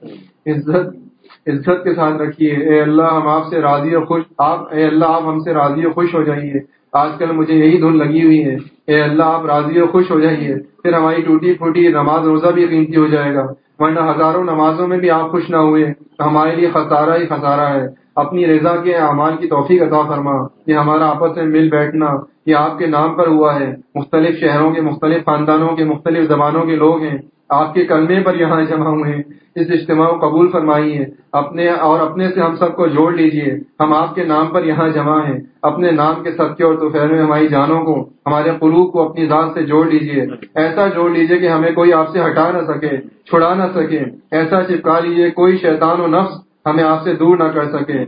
عزت عزت کے ساتھ رکھیے۔ اے اللہ، ہم آپ سے راضی و خوش، آپ، اے اللہ، آپ ہم سے راضی و خوش ہو جائیے۔ آج کل مجھے یہی دھن لگی ہوئی ہے۔ اے اللہ، آپ راضی و خوش ہو جائیے۔ پھر ہماری ٹوٹی پھوٹی نماز روزہ بھی قیمتی ہو جائے گا۔ ورنہ ہزاروں نمازوں میں بھی آپ خوش نہ ہوئے۔ ہمارے لیے خسارہ ہی خسارہ ہے۔ اپنی رضا کے اعمال کی توفیق عطا فرما۔ یہ ہمارا آپس میں مل بیٹھنا، یہ آپ کے نام پر ہوا ہے۔ مختلف شہروں کے مختلف خاندانوں کے مختلف زبانوں کے لوگ ہیں۔ آپ کے کلمے پر یہاں جمع ہوئے ہیں۔ اس اجتماع کو قبول فرمائیے۔ اپنے اور اپنے سے ہم سب کو جوڑ لیجیے۔ ہم آپ کے نام پر یہاں جمع ہیں۔ اپنے نام کے صدقے اور توفیر میں ہماری جانوں کو، ہمارے قلوب کو اپنی ذات سے جوڑ لیجیے۔ ایسا جوڑ لیجیے کہ ہمیں کوئی آپ سے ہٹا نہ سکے، چھڑا نہ سکے۔ ایسا چپکا لیجیے، کوئی شیطان و نفس ہمیں آپ سے دور نہ کر سکے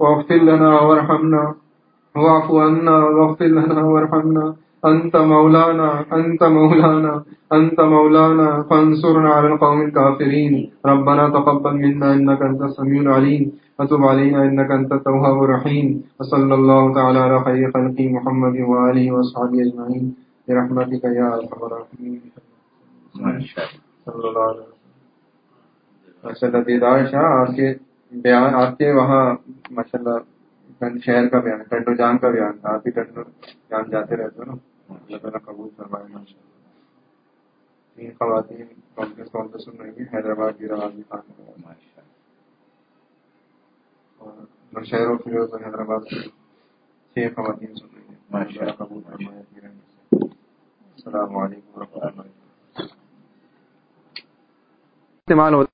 واغفر لنا وارحمنا۔ واعف عنا واغفر لنا وارحمنا۔ أنت مولانا أنت مولانا أنت مولانا فانصرنا على القوم الكافرين ربنا تقبل منا إنك أنت السميع العليم وتب علينا إنك أنت التواب الرحيم وصلى الله تعالى على خير خلق محمد وآله وأصحابه أجمعين برحمتك يا أرحم الراحمين صلی اللہ علیہ وسلم ماشاء اللہ دیدار شاہ آپ کے بیان آپ کے وہاں ماشاء اللہ شہر کا بیان ٹنڈو جان کا بیان تھا آپ ہی ٹنڈو جان جاتے رہتے ہو نا؟ اللہ تعالیٰ قبول فرمائے ماشاء اللہ تین خواتین کانفرنس کال پہ سن رہی ہیں حیدرآباد کی روازی خان۔ اور شہر و فیروز حیدرآباد سے چھ خواتین سن رہی ہیں۔ ماشاء اللہ قبول فرمائے السلام علیکم و رحمۃ اللہ استعمال ہوتا